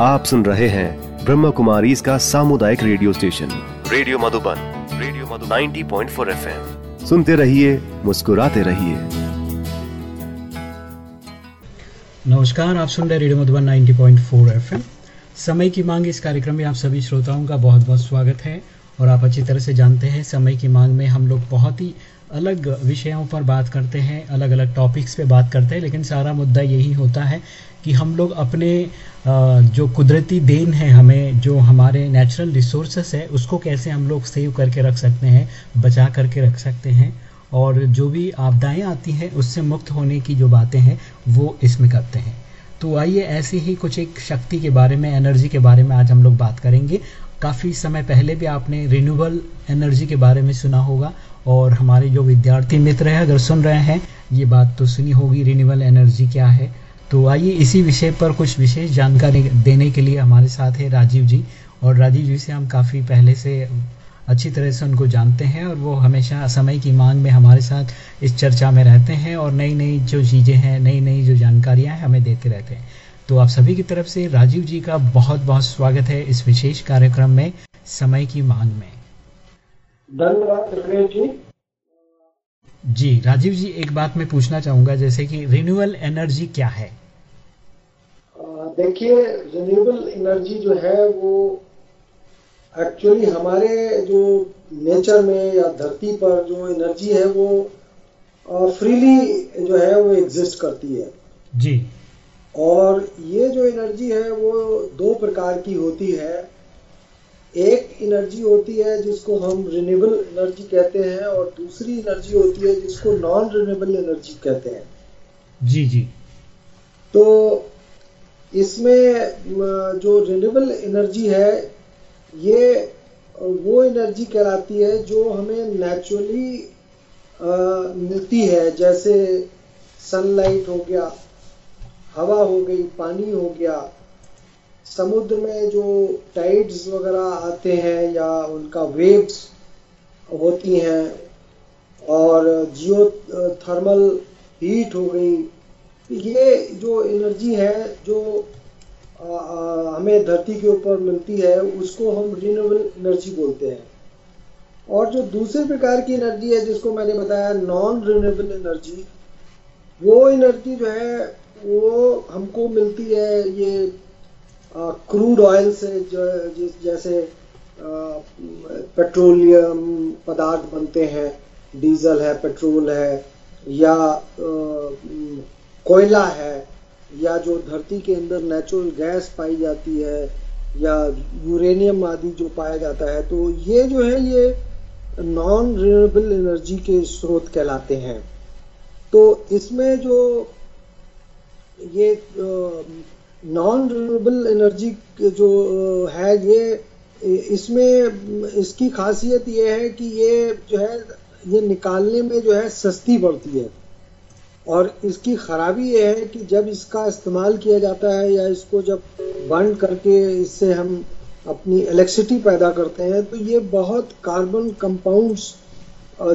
आप सुन रहे हैं ब्रह्म कुमारी इसका सामुदायिक radio station. Radio Madhuban radio Madhuban. 90.4 FM. सुनते रहिए मुस्कुराते रहिए। नमस्कार आप सुन रहे रेडियो मधुबन 90.4 एफएम। समय की मांग इस कार्यक्रम में आप सभी श्रोताओं का बहुत बहुत स्वागत है और आप अच्छी तरह से जानते हैं समय की मांग में हम लोग बहुत ही अलग विषयों पर बात करते हैं अलग अलग टॉपिक्स पे बात करते हैं लेकिन सारा मुद्दा यही होता है कि हम लोग अपने जो कुदरती देन है हमें, जो हमारे नेचुरल रिसोर्सेस है, उसको कैसे हम लोग सेव करके रख सकते हैं, बचा करके रख सकते हैं, और जो भी आपदाएँ आती हैं, उससे मुक्त होने की जो बातें हैं, वो इसमें करते हैं। तो आइए ऐसे ही कुछ एक शक्ति के बारे में एनर्जी के बारे में आज हम लोग बात करेंगे। काफ़ी समय पहले भी आपने रिन्यूबल एनर्जी के बारे में सुना होगा, और हमारे जो विद्यार्थी मित्र हैं, अगर सुन रहे हैं, ये बात तो सुनी होगी रिन्यूबल एनर्जी क्या है तो आइए इसी विषय पर कुछ विशेष जानकारी देने के लिए हमारे साथ है राजीव जी। और राजीव जी से हम काफ़ी पहले से अच्छी तरह से उनको जानते हैं और वो हमेशा समय की मांग में हमारे साथ इस चर्चा में रहते हैं और नई नई जो चीज़ें हैं नई नई जो जानकारियाँ हैं हमें देते रहते हैं। तो आप सभी की तरफ़ से राजीव जी का बहुत बहुत स्वागत है इस विशेष कार्यक्रम में समय की मांग में। धन्यवाद जी। जी राजीव जी एक बात मैं पूछना चाहूँगा जैसे कि रिन्यूअल एनर्जी क्या है? देखिए रिन्यूएबल एनर्जी जो है वो एक्चुअली हमारे जो नेचर में या धरती पर जो एनर्जी है वो फ्रीली जो है वो एग्जिस्ट करती है। जी। और ये जो एनर्जी है वो दो प्रकार की होती है। एक एनर्जी होती है जिसको हम रिन्यूएबल एनर्जी कहते हैं और दूसरी एनर्जी होती है जिसको नॉन रिन्यूएबल एनर्जी कहते हैं। जी जी। तो इसमें जो रिन्यूएबल एनर्जी है, ये वो एनर्जी कहलाती है जो हमें नेचुरली मिलती है। जैसे सनलाइट हो गया, हवा हो गई, पानी हो गया, समुद्र में जो टाइड्स वगैरह आते हैं या उनका वेव्स होती हैं, और जियो थर्मल हीट हो गई ये जो एनर्जी है जो आ, आ, हमें धरती के ऊपर मिलती है उसको हम रिन्यूएबल एनर्जी बोलते हैं। और जो दूसरे प्रकार की एनर्जी है जिसको मैंने बताया नॉन रिन्यूएबल एनर्जी वो एनर्जी जो है वो हमको मिलती है ये क्रूड ऑयल से जो जैसे पेट्रोलियम पदार्थ बनते हैं डीजल है पेट्रोल है या कोयला है, या जो धरती के अंदर नेचुरल गैस पाई जाती है, या यूरेनियम आदि जो पाया जाता है तो ये जो है ये नॉन रिन्यूएबल एनर्जी के स्रोत कहलाते हैं। तो इसमें जो ये नॉन रिन्यूएबल एनर्जी जो है ये इसमें, इसकी खासियत ये है कि ये जो है, ये निकालने में जो है सस्ती पड़ती है। और इसकी खराबी ये है कि जब इसका इस्तेमाल किया जाता है या इसको जब बर्न करके इससे हम अपनी इलेक्ट्रिसिटी पैदा करते हैं तो ये बहुत कार्बन कंपाउंड्स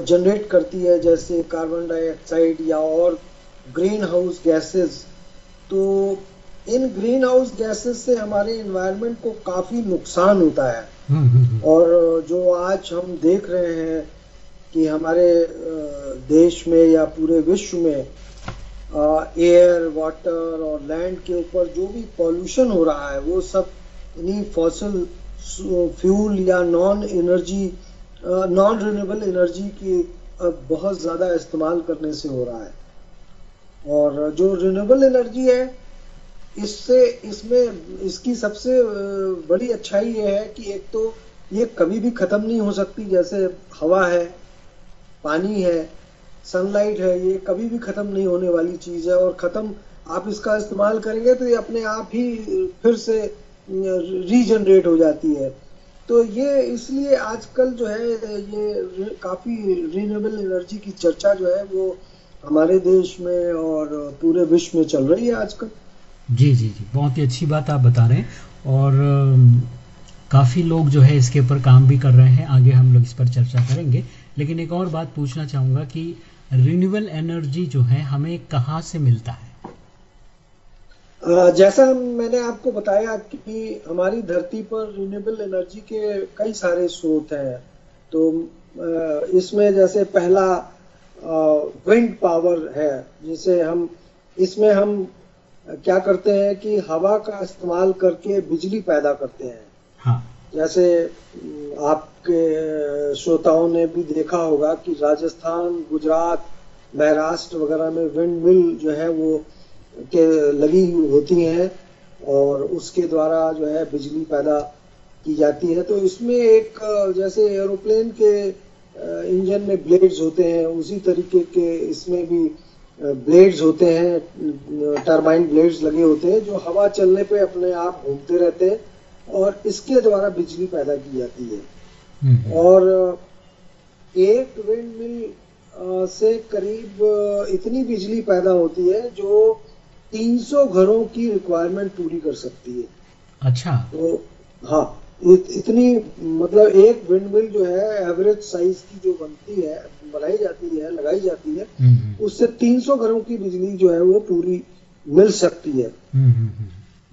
जनरेट करती है जैसे कार्बन डाइऑक्साइड या और ग्रीन हाउस गैसेस तो इन ग्रीन हाउस गैसेस से हमारे इन्वायरमेंट को काफ़ी नुकसान होता है। और जो आज हम देख रहे हैं कि हमारे देश में या पूरे विश्व में एयर वाटर और लैंड के ऊपर जो भी पॉल्यूशन हो रहा है, वो सब इन्हीं फॉसल फ्यूल या non energy non renewable energy की बहुत ज़्यादा इस्तेमाल करने से हो रहा है। और जो रिन्यूएबल एनर्जी है, इससे, इसमें, इसकी सबसे बड़ी अच्छाई ये है कि एक तो ये कभी भी ख़त्म नहीं हो सकती, जैसे हवा है, पानी है सनलाइट है, ये कभी भी ख़त्म नहीं होने वाली चीज़ है और ख़त्म आप इसका इस्तेमाल करेंगे तो ये अपने आप ही फिर से रीजनरेट हो जाती है। तो ये इसलिए आजकल जो है, ये काफ़ी रिन्यूएबल एनर्जी की चर्चा जो है वो हमारे देश में और पूरे विश्व में चल रही है आजकल। जी जी जी। बहुत ही अच्छी बात आप बता रहे हैं और काफ़ी लोग जो है इसके ऊपर काम भी कर रहे हैं। आगे हम लोग इस पर चर्चा करेंगे। लेकिन एक और बात पूछना चाहूँगा कि रिन्यूएबल एनर्जी जो है हमें कहाँ से मिलता है? जैसा मैंने आपको बताया कि हमारी धरती पर रिन्यूएबल एनर्जी के कई सारे स्रोत हैं। तो इसमें जैसे पहला विंड पावर है जिसे हम इसमें हम क्या करते हैं कि हवा का इस्तेमाल करके बिजली पैदा करते हैं। हाँ। जैसे आपके श्रोताओं ने भी देखा होगा कि राजस्थान, गुजरात, महाराष्ट्र वगैरह में विंड मिल जो है वो के लगी होती हैं और उसके द्वारा जो है बिजली पैदा की जाती है। तो इसमें एक, जैसे एरोप्लेन के इंजन में ब्लेड्स होते हैं, उसी तरीके के इसमें भी ब्लेड्स होते हैं टरबाइन ब्लेड्स लगे होते हैं, जो हवा चलने पे अपने आप घूमते रहते हैं। और इसके द्वारा बिजली पैदा की जाती है। हम्म। और एक विंड मिल से करीब इतनी बिजली पैदा होती है जो 300 घरों की रिक्वायरमेंट पूरी कर सकती है। अच्छा। तो हाँ इत, इतनी मतलब एक विंड मिल जो है एवरेज साइज़ की जो बनती है बनाई जाती है लगाई जाती है हम्म। उससे 300 घरों की बिजली जो है वो पूरी मिल सकती है। हम्म,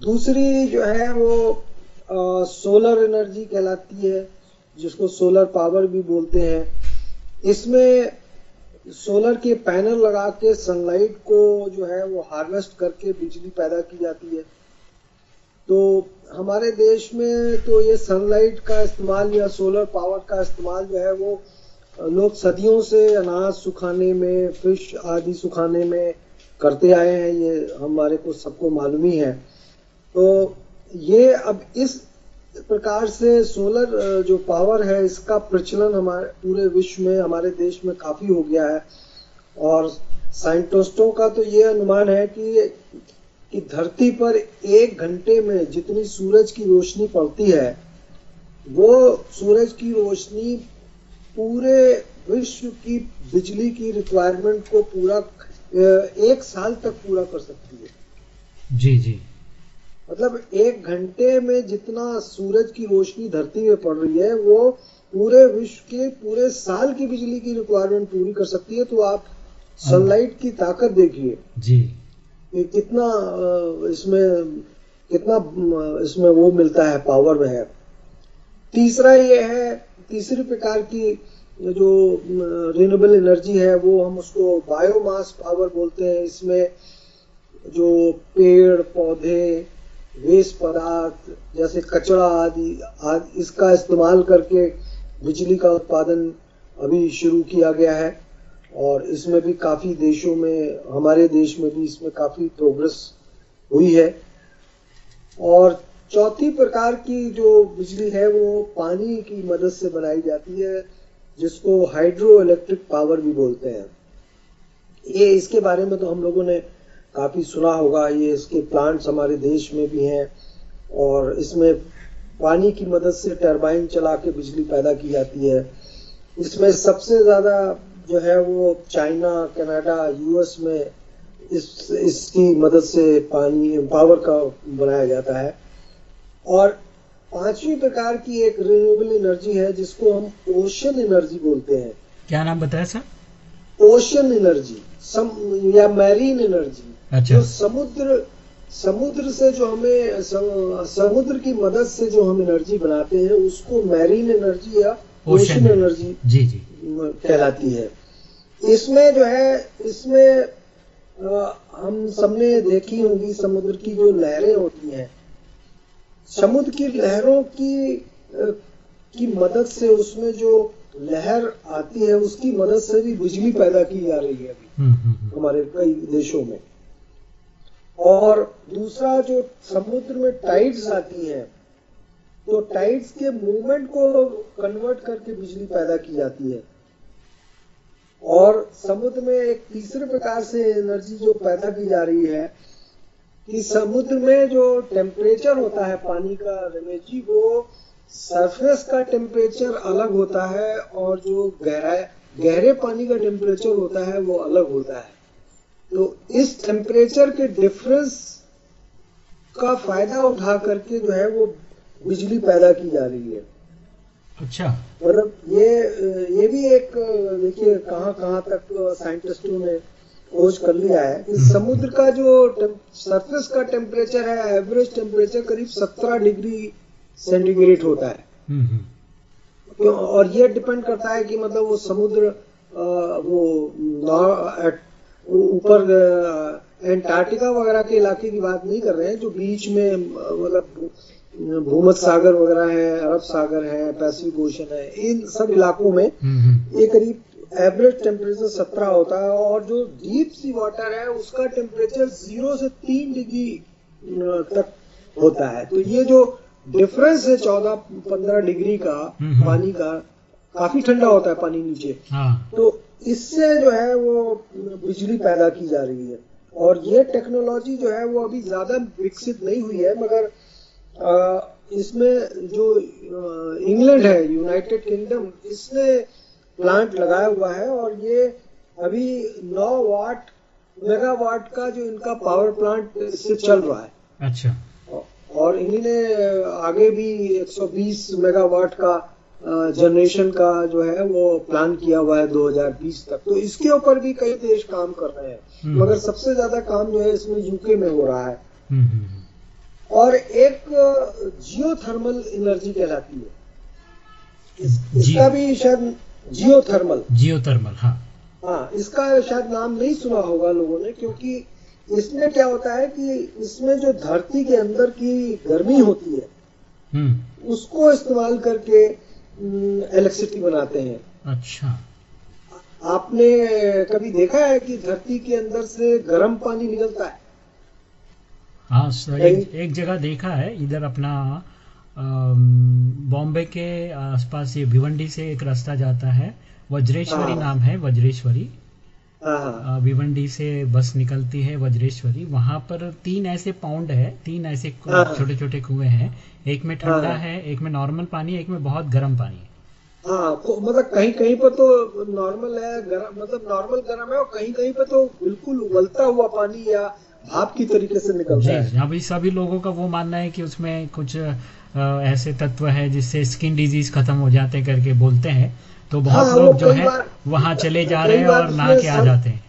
दूसरी जो है वो सोलर एनर्जी कहलाती है, जिसको सोलर पावर भी बोलते हैं। इसमें सोलर के पैनल लगा के सनलाइट को जो है, वो हार्वेस्ट करके बिजली पैदा की जाती है। तो हमारे देश में तो ये सनलाइट का इस्तेमाल या सोलर पावर का इस्तेमाल जो है, वो लोग सदियों से अनाज सुखाने में फ़िश आदि सुखाने में करते आए हैं, ये हमारे को सबको मालूम ही है। तो ये अब इस प्रकार से सोलर जो पावर है, इसका प्रचलन हमारे, पूरे विश्व में, हमारे देश में काफ़ी हो गया है। और साइंटिस्टों का तो ये अनुमान है कि कि धरती पर एक घंटे में जितनी सूरज की रोशनी पड़ती है, वो सूरज की रोशनी पूरे विश्व की बिजली की रिक्वायरमेंट को पूरा एक साल तक पूरा कर सकती है। जी जी। मतलब एक घंटे में जितना सूरज की रोशनी धरती में पड़ रही है वो पूरे विश्व के पूरे साल की बिजली की रिक्वायरमेंट पूरी कर सकती है तो आप सनलाइट की ताकत देखिए। जी। कि कितना इसमें कितना इसमें वो मिलता है पावर में है। तीसरा ये है तीसरी प्रकार की जो रिन्यूएबल एनर्जी है वो हम उसको बायोमास पावर बोलते हैं। इसमें जो पेड़ पौधे वेस्ट पदार्थ, जैसे कचरा आदि आदि, इसका इस्तेमाल करके बिजली का उत्पादन अभी शुरू किया गया है। और इसमें भी काफ़ी देशों में, हमारे देश में भी इसमें काफ़ी प्रोग्रेस हुई है। और चौथी प्रकार की जो बिजली है, वो पानी की मदद से बनाई जाती है, जिसको हाइड्रो इलेक्ट्रिक पावर भी बोलते हैं। ये इसके बारे में तो हम लोगों ने काफ़ी सुना होगा ये इसके प्लांट्स हमारे देश में भी हैं और इसमें पानी की मदद से टरबाइन चला के बिजली पैदा की जाती है। इसमें सबसे ज़्यादा जो है वो चाइना कनाडा यूएस में इस इसकी मदद से पानी पावर का बनाया जाता है। और पांचवी प्रकार की एक रिन्यूएबल एनर्जी है जिसको हम ओशन एनर्जी बोलते हैं। क्या नाम बताया सर? ओशन एनर्जी सम या मैरीन एनर्जी अच्छा। जो समुद्र समुद्र से जो हमें समुद्र की मदद से जो हम एनर्जी बनाते हैं उसको मैरीन एनर्जी या ओशन एनर्जी जी जी। कहलाती है। इसमें जो है इसमें आ, हम सबने देखी होंगी समुद्र की जो लहरें होती हैं। समुद्र की लहरों की आ, की मदद से उसमें जो लहर आती है उसकी मदद से भी बिजली पैदा की जा रही है। अभी हम्म, हम्म, हम्म। हमारे कई देशों में। और दूसरा जो समुद्र में टाइड्स आती हैं तो टाइड्स के मूवमेंट को कन्वर्ट करके बिजली पैदा की जाती है। और समुद्र में एक तीसरे प्रकार से एनर्जी जो पैदा की जा रही है, कि समुद्र में जो टेम्परेचर होता है, पानी का एनर्जी वो सरफेस का टेम्परेचर अलग होता है और जो गहरा गहरे पानी का टेम्परेचर होता है, वो अलग होता है। तो इस टेम्परेचर के डिफरेंस का फ़ायदा उठा करके जो है वो बिजली पैदा की जा रही है। अच्छा। मतलब ये ये भी एक देखिए कहाँ कहाँ तक साइंटिस्टों ने खोज कर लिया है। कि समुद्र का जो सरफेस का टेम्परेचर है एवरेज टेम्परेचर करीब 17 डिग्री सेंटीग्रेड होता है। हम्म, हम्म, क्यों- और ये डिपेंड करता है कि मतलब वो समुद्र अ, वो ऊपर एंटार्क्टिका वगैरह के इलाके की बात नहीं कर रहे हैं जो बीच में मतलब भूमध सागर वगैरह है अरब सागर है पैसिफिक ओशन है इन सब इलाकों में हम्म, हम्म, ये करीब एवरेज टेम्परेचर सत्रह होता है और जो डीप सी वाटर है उसका टेम्परेचर ज़ीरो से तीन डिग्री तक होता है। तो ये जो डिफरेंस है चौदह पंद्रह डिग्री का हम्म। पानी का काफ़ी ठंडा होता है पानी नीचे। हाँ। तो इससे जो है वो बिजली पैदा की जा रही है। और ये टेक्नोलॉजी जो है वो अभी ज़्यादा विकसित नहीं हुई है मगर इसमें जो इंग्लैंड है यूनाइटेड किंगडम इसने प्लांट लगाया हुआ है और ये अभी 9 वाट मेगावाट का जो इनका पावर प्लांट इससे चल रहा है। अच्छा। और इन्हीं ने आगे भी 120 मेगावाट का जनरेशन का जो है वो प्लान किया हुआ है 2020 तक। तो इसके ऊपर भी कई देश काम कर रहे हैं। हम्म। मगर सबसे ज़्यादा काम जो है इसमें यूके में हो रहा है। हम्म, हम्म, और एक जियो थर्मल एनर्जी कहलाती है। इस, इसका भी शायद जियो थर्मल जियो थर्मल हाँ। हाँ इसका शायद नाम नहीं सुना होगा लोगों ने क्योंकि इसमें क्या होता है कि इसमें जो धरती के अंदर की गर्मी होती है उसको इस्तेमाल करके इलेक्ट्रिसिटी बनाते हैं। अच्छा। आपने कभी देखा है कि धरती के अंदर से गर्म पानी निकलता है? हाँ सर एक, एक जगह देखा है इधर अपना बॉम्बे के आसपास ये भिवंडी से एक रास्ता जाता है वज्रेश्वरी हाँ। नाम है वज्रेश्वरी। भिवंडी से बस निकलती है वज्रेश्वरी। वहाँ पर तीन ऐसे पाउंड है तीन ऐसे हाँ। छोटे छोटे कुएँ हैं। एक में ठंडा हाँ। है एक में नॉर्मल पानी है एक में बहुत गर्म पानी। है हाँ तो मतलब कहीं कहीं पर तो नॉर्मल है गरम मतलब नॉर्मल गर्म है और कहीं कहीं पर तो बिल्कुल उबलता हुआ पानी या भाप की तरीके से निकलता है। अभी सभी लोगों का वो मानना है कि उसमें कुछ ऐसे तत्व है जिससे स्किन डिज़ीज़ खत्म हो जाते करके बोलते हैं। तो बहुत हाँ, लोग जो है वहाँ चले जा रहे हैं और नहा के आ जाते हैं।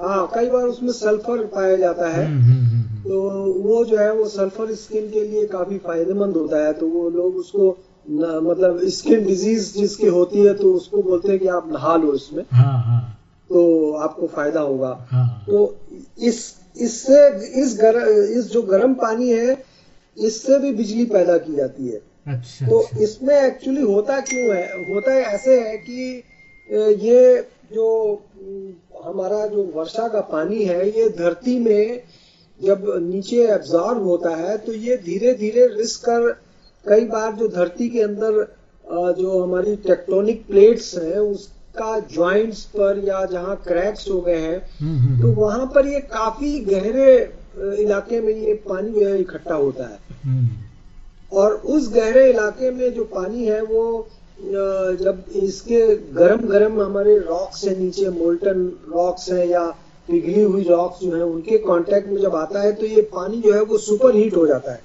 हाँ कई बार उसमें सल्फ़र पाया जाता है। हम्म, हम्म, हम्म। तो वो जो है वो सल्फ़र स्किन के लिए काफ़ी फ़ायदेमंद होता है। तो वो लोग उसको न, मतलब स्किन डिज़ीज़ जिसकी होती है तो उसको बोलते हैं कि आप नहा लो इसमें। हाँ हाँ। तो आपको फ़ायदा होगा। हाँ। तो इस इससे इस गर, इस जो गर्म पानी है इससे भी बिजली पैदा की जाती है। अच्छा तो अच्छा। इसमें एक्चुअली होता क्यों है? होता है ऐसे है कि ये जो हमारा जो वर्षा का पानी है ये धरती में जब नीचे एब्जॉर्ब होता है तो ये धीरे धीरे रिस्क कर कई बार जो धरती के अंदर जो हमारी टेक्टोनिक प्लेट्स हैं उसका ज्वाइंट्स पर या जहाँ क्रैक्स हो गए हैं हम्म, हम्म, तो हम्म, वहाँ पर ये काफ़ी गहरे इलाके में ये पानी जो है इकट्ठा होता है। और उस गहरे इलाके में जो पानी है वो जब इसके गरम गरम हमारे रॉक्स है नीचे मोल्टन रॉक्स है या पिघली हुई रॉक्स जो है उनके कांटेक्ट में जब आता है तो ये पानी जो है वो सुपर हीट हो जाता है।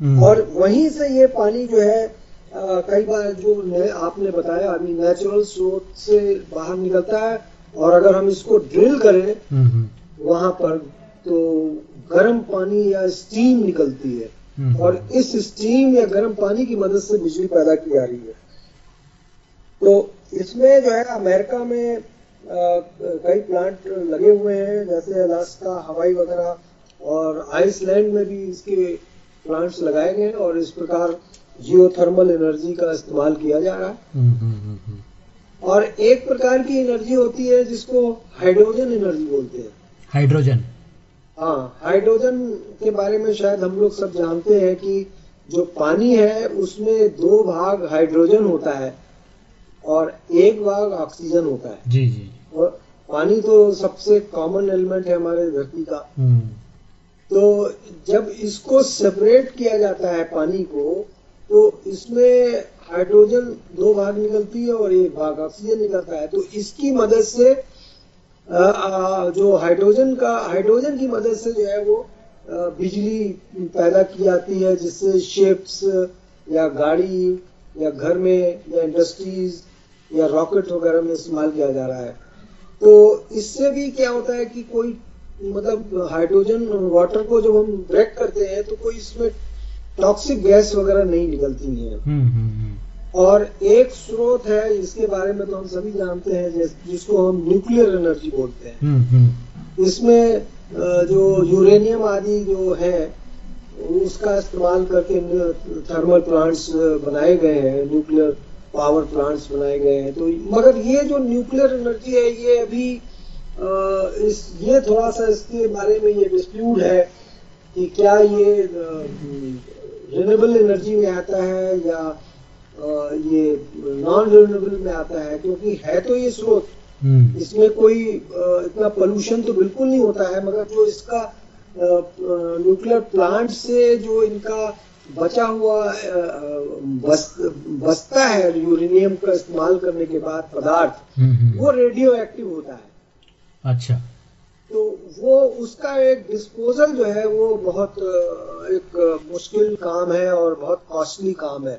हम्म, और वहीं से ये पानी जो है कई बार जो आपने बताया अभी नेचुरल स्रोत से बाहर निकलता है और अगर हम इसको ड्रिल करें हम्म, हम्म, वहाँ पर तो गर्म पानी या स्टीम निकलती है। और इस स्टीम या गर्म पानी की मदद से बिजली पैदा की जा रही है। तो इसमें जो है अमेरिका में कई प्लांट लगे हुए हैं जैसे अलास्का हवाई वगैरह और आइसलैंड में भी इसके प्लांट्स लगाए गए हैं और इस प्रकार जियोथर्मल एनर्जी का इस्तेमाल किया जा रहा है। हम्म, हम्म, हम्म, हम्म। और एक प्रकार की एनर्जी होती है जिसको हाइड्रोजन एनर्जी बोलते हैं। हाइड्रोजन हाँ हाइड्रोजन के बारे में शायद हम लोग सब जानते हैं कि जो पानी है उसमें दो भाग हाइड्रोजन होता है और एक भाग ऑक्सीजन होता है। जी जी। और पानी तो सबसे कॉमन एलिमेंट है हमारे धरती का। हम्म, तो जब इसको सेपरेट किया जाता है पानी को तो इसमें हाइड्रोजन दो भाग निकलती है और एक भाग ऑक्सीजन निकलता है। तो इसकी मदद से जो हाइड्रोजन का हाइड्रोजन की मदद से जो है वो बिजली पैदा की जाती है जिससे शिप्स या गाड़ी या घर में या इंडस्ट्रीज़ या रॉकेट वगैरह में इस्तेमाल किया जा रहा है तो इससे भी क्या होता है कि कोई मतलब हाइड्रोजन वाटर को जब हम ब्रेक करते हैं तो कोई इसमें टॉक्सिक गैस वगैरह नहीं निकलती है हम्म, हम्म, हम्म। और एक स्रोत है इसके बारे में तो हम सभी जानते हैं जिस- जिसको हम न्यूक्लियर एनर्जी बोलते हैं। हम्म, हम्म, इसमें जो यूरेनियम आदि जो है उसका इस्तेमाल करके थर्मल प्लांट्स बनाए गए हैं न्यूक्लियर पावर प्लांट्स बनाए गए हैं। तो मगर ये जो न्यूक्लियर एनर्जी है ये अभी इस ये थोड़ा सा इसके बारे में ये डिस्प्यूट है कि क्या ये रिन्यूएबल एनर्जी में आता है या ये नॉन रिन्यूएबल में आता है क्योंकि है तो ये स्रोत। हम्म, इसमें कोई इतना पोल्यूशन तो बिल्कुल नहीं होता है मगर जो इसका न्यूक्लियर प्लांट से जो इनका बचा हुआ बस, बसता है यूरेनियम का इस्तेमाल करने के बाद पदार्थ हम्म, हम्म। वो रेडियो एक्टिव होता है। अच्छा। तो वो उसका एक डिस्पोजल जो है वो बहुत एक मुश्किल काम है और बहुत कॉस्टली काम है।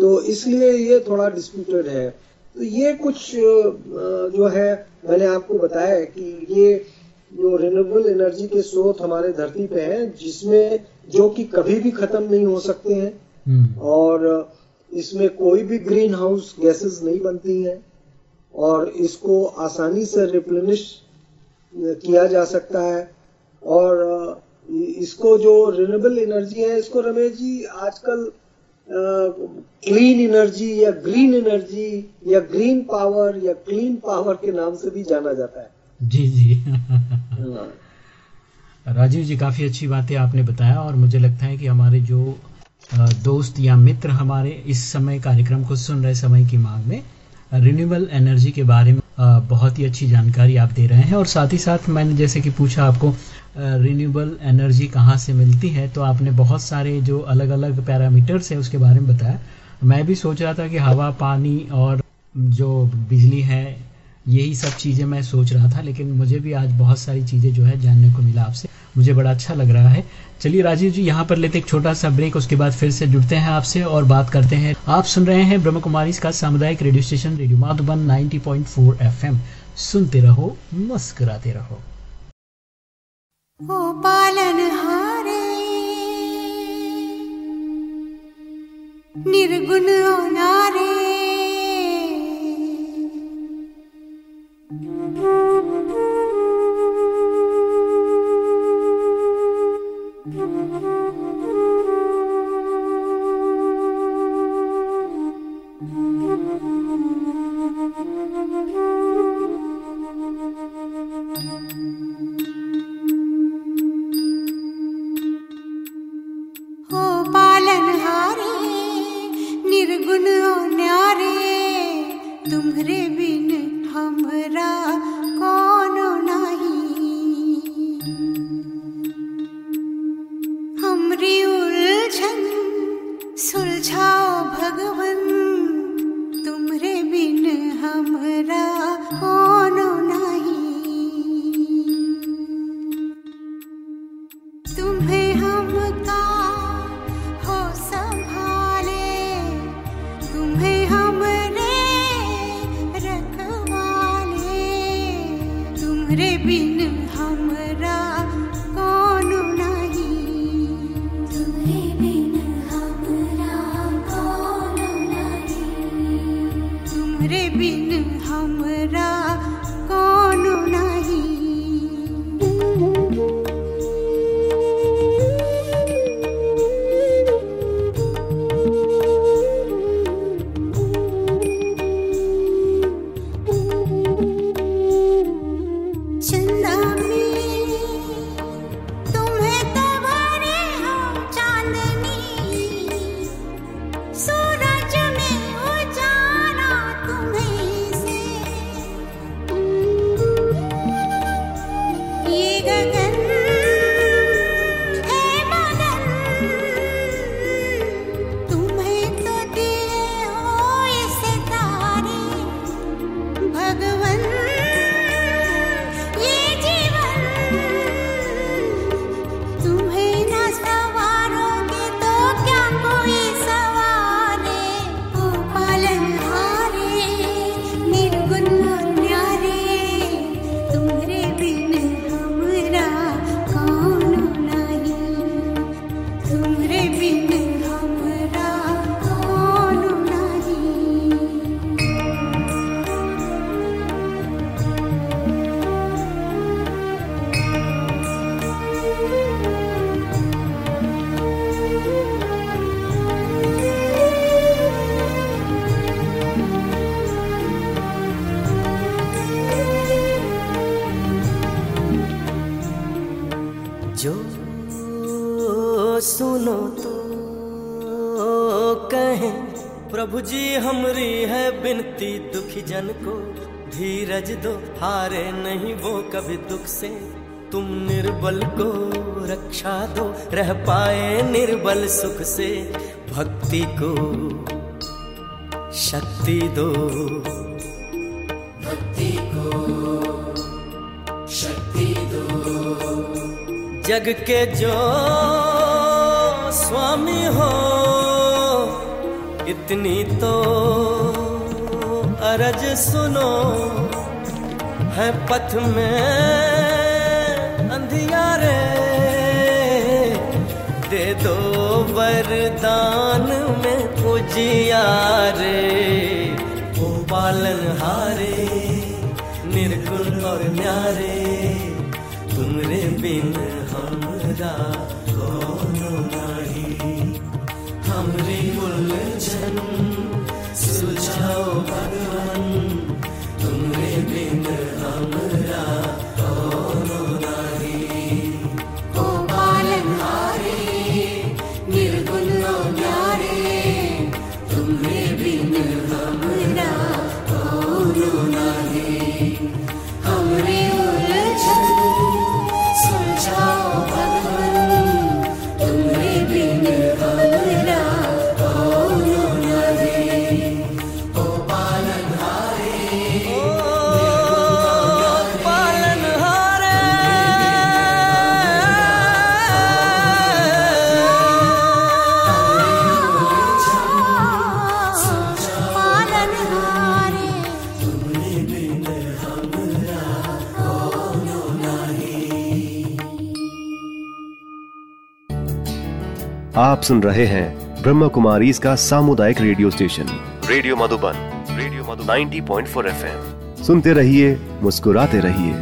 तो इसलिए ये थोड़ा डिस्प्यूटेड है। तो ये कुछ जो है मैंने आपको बताया कि ये जो रिन्यूएबल एनर्जी के स्रोत हमारे धरती पे हैं जिसमें जो कि कभी भी खत्म नहीं हो सकते हैं। हम्म, और इसमें कोई भी ग्रीन हाउस गैसेस नहीं बनती हैं। और इसको आसानी से रिप्लेनिश किया जा सकता है। और इसको जो रिन्यूएबल एनर्जी है इसको रमेश जी आजकल क्लीन एनर्जी या ग्रीन एनर्जी या ग्रीन पावर या क्लीन पावर के नाम से भी जाना जाता है जी जी हाँ। राजीव जी काफ़ी अच्छी बातें आपने बताया और मुझे लगता है कि हमारे जो दोस्त या मित्र हमारे इस समय कार्यक्रम को सुन रहे समय की मांग में रिन्यूएबल एनर्जी के बारे में बहुत ही अच्छी जानकारी आप दे रहे हैं और साथ ही साथ मैंने जैसे कि पूछा आपको रिन्यूएबल एनर्जी कहाँ से मिलती है तो आपने बहुत सारे जो अलग अलग पैरामीटर्स है उसके बारे में बताया। मैं भी सोच रहा था कि हवा, पानी और जो बिजली है, यही सब चीज़ें मैं सोच रहा था, लेकिन मुझे भी आज बहुत सारी चीज़ें जो है जानने को मिला आपसे। मुझे बड़ा अच्छा लग रहा है। चलिए राजीव जी, यहाँ पर लेते एक छोटा सा ब्रेक, उसके बाद फिर से जुड़ते हैं आपसे और बात करते हैं। आप सुन रहे हैं ब्रह्म कुमारी का सामुदायिक radio station radio Madhuban 90.4 FM. सुनते रहो, मुस्कुराते रहो। ओ पालनहारे निर्गुण नारे ओ निर्बल को रक्षा दो रह पाए निर्बल सुख से भक्ति को शक्ति दो। भक्ति को शक्ति दो। जग के जो स्वामी हो इतनी तो अरज सुनो है पथ में अंधियारे दे दो वरदान में उजियारे ओ पालन हारे, निर्गुण और न्यारे। तुमरे बिन हमरा आप सुन रहे हैं ब्रह्म कुमारी इसका सामुदायिक radio station. Radio Madhuban radio Madhuban. 90.4 FM. सुनते रहिए, मुस्कुराते रहिए।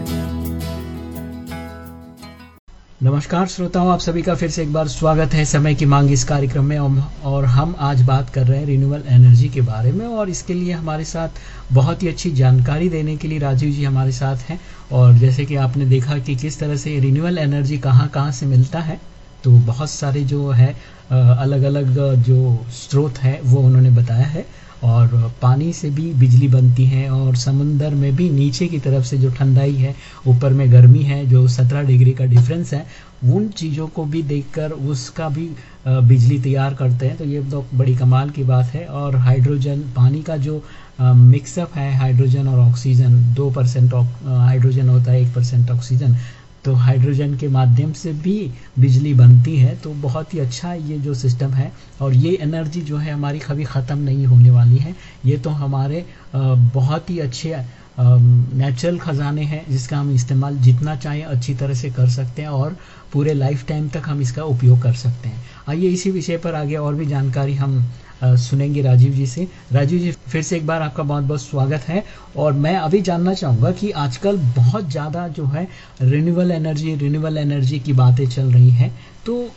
नमस्कार श्रोताओं, आप सभी का फिर से एक बार स्वागत है समय की मांग इस कार्यक्रम में। और- हम आज बात कर रहे हैं रिन्यूएबल एनर्जी के बारे में और इसके लिए हमारे साथ बहुत ही अच्छी जानकारी देने के लिए राजीव जी हमारे साथ हैं। और जैसे कि आपने देखा कि किस तरह से रिन्यूएबल एनर्जी कहाँ कहाँ से मिलता है तो बहुत सारे जो है अलग अलग जो स्रोत है, वो उन्होंने बताया है। और पानी से भी बिजली बनती है और समुंदर में भी नीचे की तरफ़ से जो ठंडाई है, ऊपर में गर्मी है, जो 17 डिग्री का डिफरेंस है, उन चीज़ों को भी देखकर उसका भी बिजली तैयार करते हैं। तो ये तो बड़ी कमाल की बात है। और हाइड्रोजन, पानी का जो मिक्सअप है, हाइड्रोजन और ऑक्सीजन, दो परसेंट हाइड्रोजन होता है, एक परसेंट ऑक्सीजन। तो हाइड्रोजन के माध्यम से भी बिजली बनती है तो बहुत ही अच्छा ये जो सिस्टम है, और ये एनर्जी जो है हमारी कभी ख़त्म नहीं होने वाली है। ये तो हमारे बहुत ही अच्छे नेचुरल ख़जाने हैं जिसका हम इस्तेमाल जितना चाहें अच्छी तरह से कर सकते हैं और पूरे लाइफ टाइम तक हम इसका उपयोग कर सकते हैं। आइए इसी विषय पर आगे और भी जानकारी हम सुनेंगे राजीव जी से। राजीव जी फिर से एक बार आपका बहुत बहुत स्वागत है। और मैं अभी जानना चाहूँगा कि आजकल बहुत ज़्यादा जो है रिन्यूएबल एनर्जी रिन्यूएबल एनर्जी की बातें चल रही हैं। तो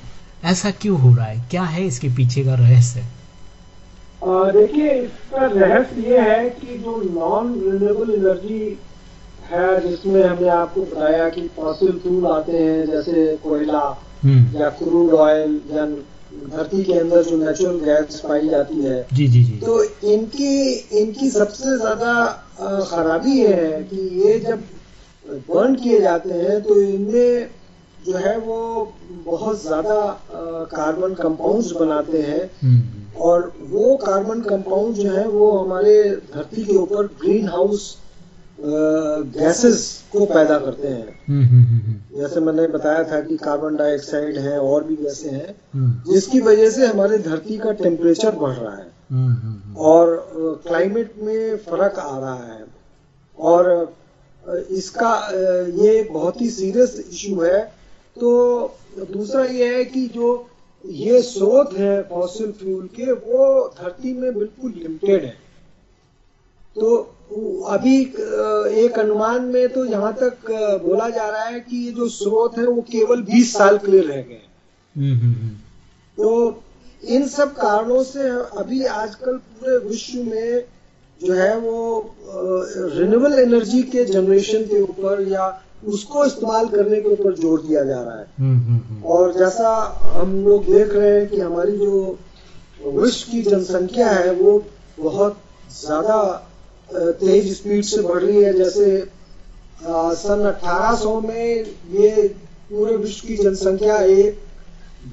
ऐसा क्यों हो रहा है? क्या है इसके पीछे का रहस्य? देखिए इसका रहस्य ये है कि जो नॉन रिन्यूएबल एनर्जी है जिसमें हमने आपको बताया कि फॉसिल फ्यूल आते हैं जैसे कोयला हम्म। या क्रूड ऑयल या धरती के अंदर जो नेचुरल गैस पाई जाती है। जी जी जी। तो इनकी इनकी सबसे ज़्यादा खराबी ये है कि ये जब बर्न किए जाते हैं तो इनमें जो है वो बहुत ज़्यादा कार्बन कंपाउंड्स बनाते हैं। हम्म और वो कार्बन कंपाउंड जो है वो हमारे धरती के ऊपर ग्रीन हाउस गैसेस को पैदा करते हैं। हम्म हम्म हम्म जैसे मैंने बताया था कि कार्बन डाइऑक्साइड है और भी गैसें हैं जिसकी वजह से हमारे धरती का टेम्परेचर बढ़ रहा है। और क्लाइमेट में फ़र्क आ रहा है। और इसका ये बहुत ही सीरियस इशू है। तो दूसरा ये है कि जो ये स्रोत है फॉसिल फ्यूल के वो धरती में बिल्कुल लिमिटेड है। तो अभी एक अनुमान में तो यहाँ तक बोला जा रहा है कि ये जो स्रोत है वो केवल 20 साल के लिए रह गए हम्म हम्म हम्म। तो इन सब कारणों से अभी आजकल पूरे विश्व में जो है वो रिन्यूएबल एनर्जी के जनरेशन के ऊपर या उसको इस्तेमाल करने के ऊपर ज़ोर दिया जा रहा है। हम्म हम्म हम्म। और जैसा हम लोग देख रहे हैं कि हमारी जो विश्व की जनसंख्या है वो बहुत ज़्यादा तेज स्पीड से बढ़ रही है। जैसे सन 1800 में ये पूरे विश्व की जनसंख्या एक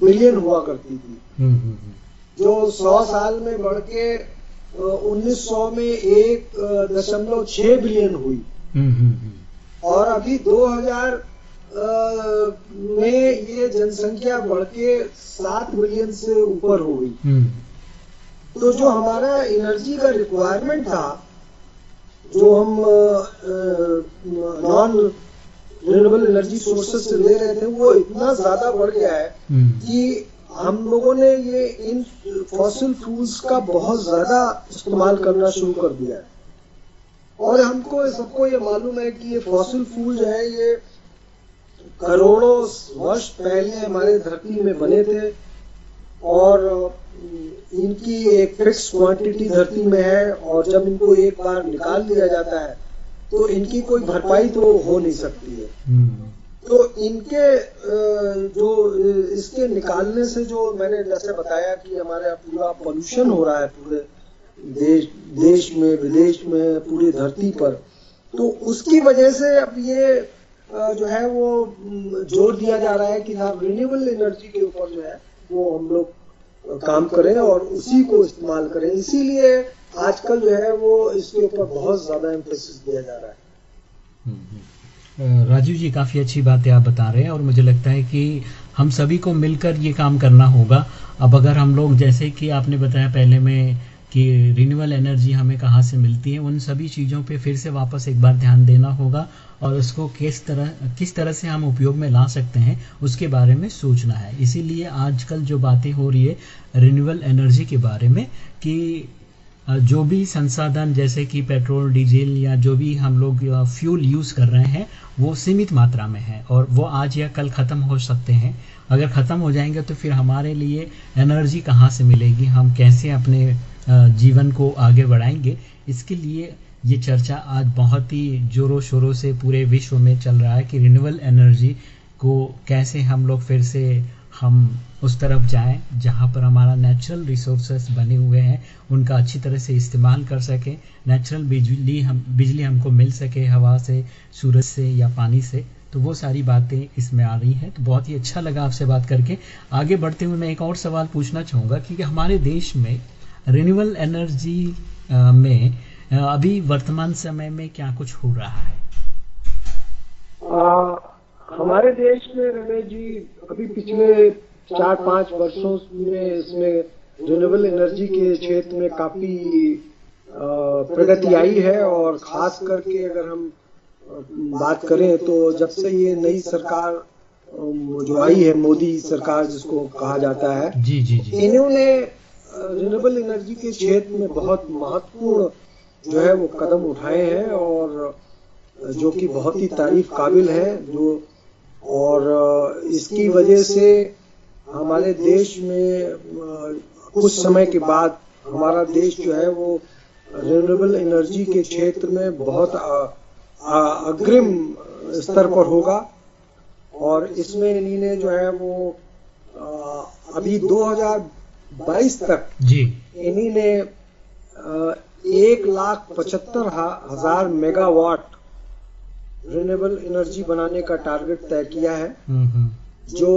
बिलियन हुआ करती थी। हम्म हम्म हम्म। जो 100 साल में बढ़ के उन्नीस सौ में एक दशमलव छह बिलियन हुई। और अभी 2000 अ, में ये जनसंख्या बढ़ के सात बिलियन से ऊपर हो गई। तो जो हमारा एनर्जी का रिक्वायरमेंट था जो हम नॉन रिन्यूएबल एनर्जी सोर्सेस से ले रहे थे वो इतना ज़्यादा बढ़ गया है हम्म। कि हम लोगों ने ये इन फॉसिल फ्यूल्स का बहुत ज़्यादा इस्तेमाल करना शुरू कर दिया है। और हमको सबको ये मालूम है कि ये फॉसिल फ्यूल जो है ये करोड़ों वर्ष पहले हमारे धरती में बने थे और इनकी एक फिक्स क्वांटिटी धरती में है और जब इनको एक बार निकाल दिया जाता है तो इनकी कोई भरपाई तो हो नहीं सकती है। तो इनके जो, इसके निकालने से जो मैंने जैसे बताया कि हमारे पूरा पोल्यूशन हो रहा है पूरे देश देश में, विदेश में, पूरी धरती पर तो उसकी वजह से अब ये जो है वो ज़ोर दिया जा रहा है कि आप रिन्यूएबल एनर्जी के ऊपर जो है वो हम लोग काम करें और उसी को इस्तेमाल करें। इसीलिए आजकल जो है वो इसके ऊपर बहुत ज़्यादा एम्फेसिस दिया जा रहा है। राजीव जी, काफ़ी अच्छी बातें आप बता रहे हैं और मुझे लगता है कि हम सभी को मिलकर ये काम करना होगा। अब अगर हम लोग, जैसे कि आपने बताया पहले में कि रिन्यूअल एनर्जी हमें कहाँ से मिलती है, उन सभी चीज़ों पे फिर से वापस एक बार ध्यान देना होगा। और उसको किस तरह किस तरह से हम उपयोग में ला सकते हैं, उसके बारे में सोचना है। इसीलिए आजकल जो बातें हो रही है रिन्यूअल एनर्जी के बारे में, कि जो भी संसाधन जैसे कि पेट्रोल, डीजल या जो भी हम लोग फ्यूल यूज़ कर रहे हैं, वो सीमित मात्रा में है और वो आज या कल ख़त्म हो सकते हैं। अगर ख़त्म हो जाएँगे तो फिर हमारे लिए एनर्जी कहाँ से मिलेगी? हम कैसे अपने जीवन को आगे बढ़ाएँगे? इसके लिए ये चर्चा आज बहुत ही जोरों शोरों से पूरे विश्व में चल रहा है कि रिन्यूएबल एनर्जी को कैसे हम लोग फिर से हम उस तरफ़ जाएँ, जहाँ पर हमारा नेचुरल रिसोर्सेस बने हुए हैं, उनका अच्छी तरह से इस्तेमाल कर सकें नेचुरल बिजली हम, बिजली हमको मिल सके हवा से, सूरज से या पानी से। तो वो सारी बातें इसमें आ रही हैं। तो बहुत ही अच्छा लगा आपसे बात करके। आगे बढ़ते हुए मैं एक और सवाल पूछना चाहूँगा कि हमारे देश में रिन्यूएबल एनर्जी में अभी वर्तमान समय में क्या कुछ हो रहा है? आ, हमारे देश में रमेश जी अभी पिछले चार पाँच वर्षों में इसमें रिन्यूएबल एनर्जी के क्षेत्र में काफ़ी प्रगति आई है और खास करके अगर हम बात करें तो जब से ये नई सरकार जो आई है मोदी सरकार जिसको कहा जाता है जी जी जी। इन्होंने रिन्यूएबल एनर्जी के क्षेत्र में बहुत महत्वपूर्ण जो है वो कदम उठाए हैं और जो कि बहुत ही तारीफ़ काबिल है जो और इसकी वजह से हमारे देश में कुछ समय के बाद हमारा देश जो है वो रिन्यूएबल एनर्जी के क्षेत्र में बहुत अग्रिम स्तर पर होगा। और इसमें इन्हीं ने जो है वो अभी 2022 तक जी। इन्हीं ने एक लाख पचहत्तर हज़ार मेगावाट रिन्यूएबल एनर्जी बनाने का टारगेट तय किया है। जो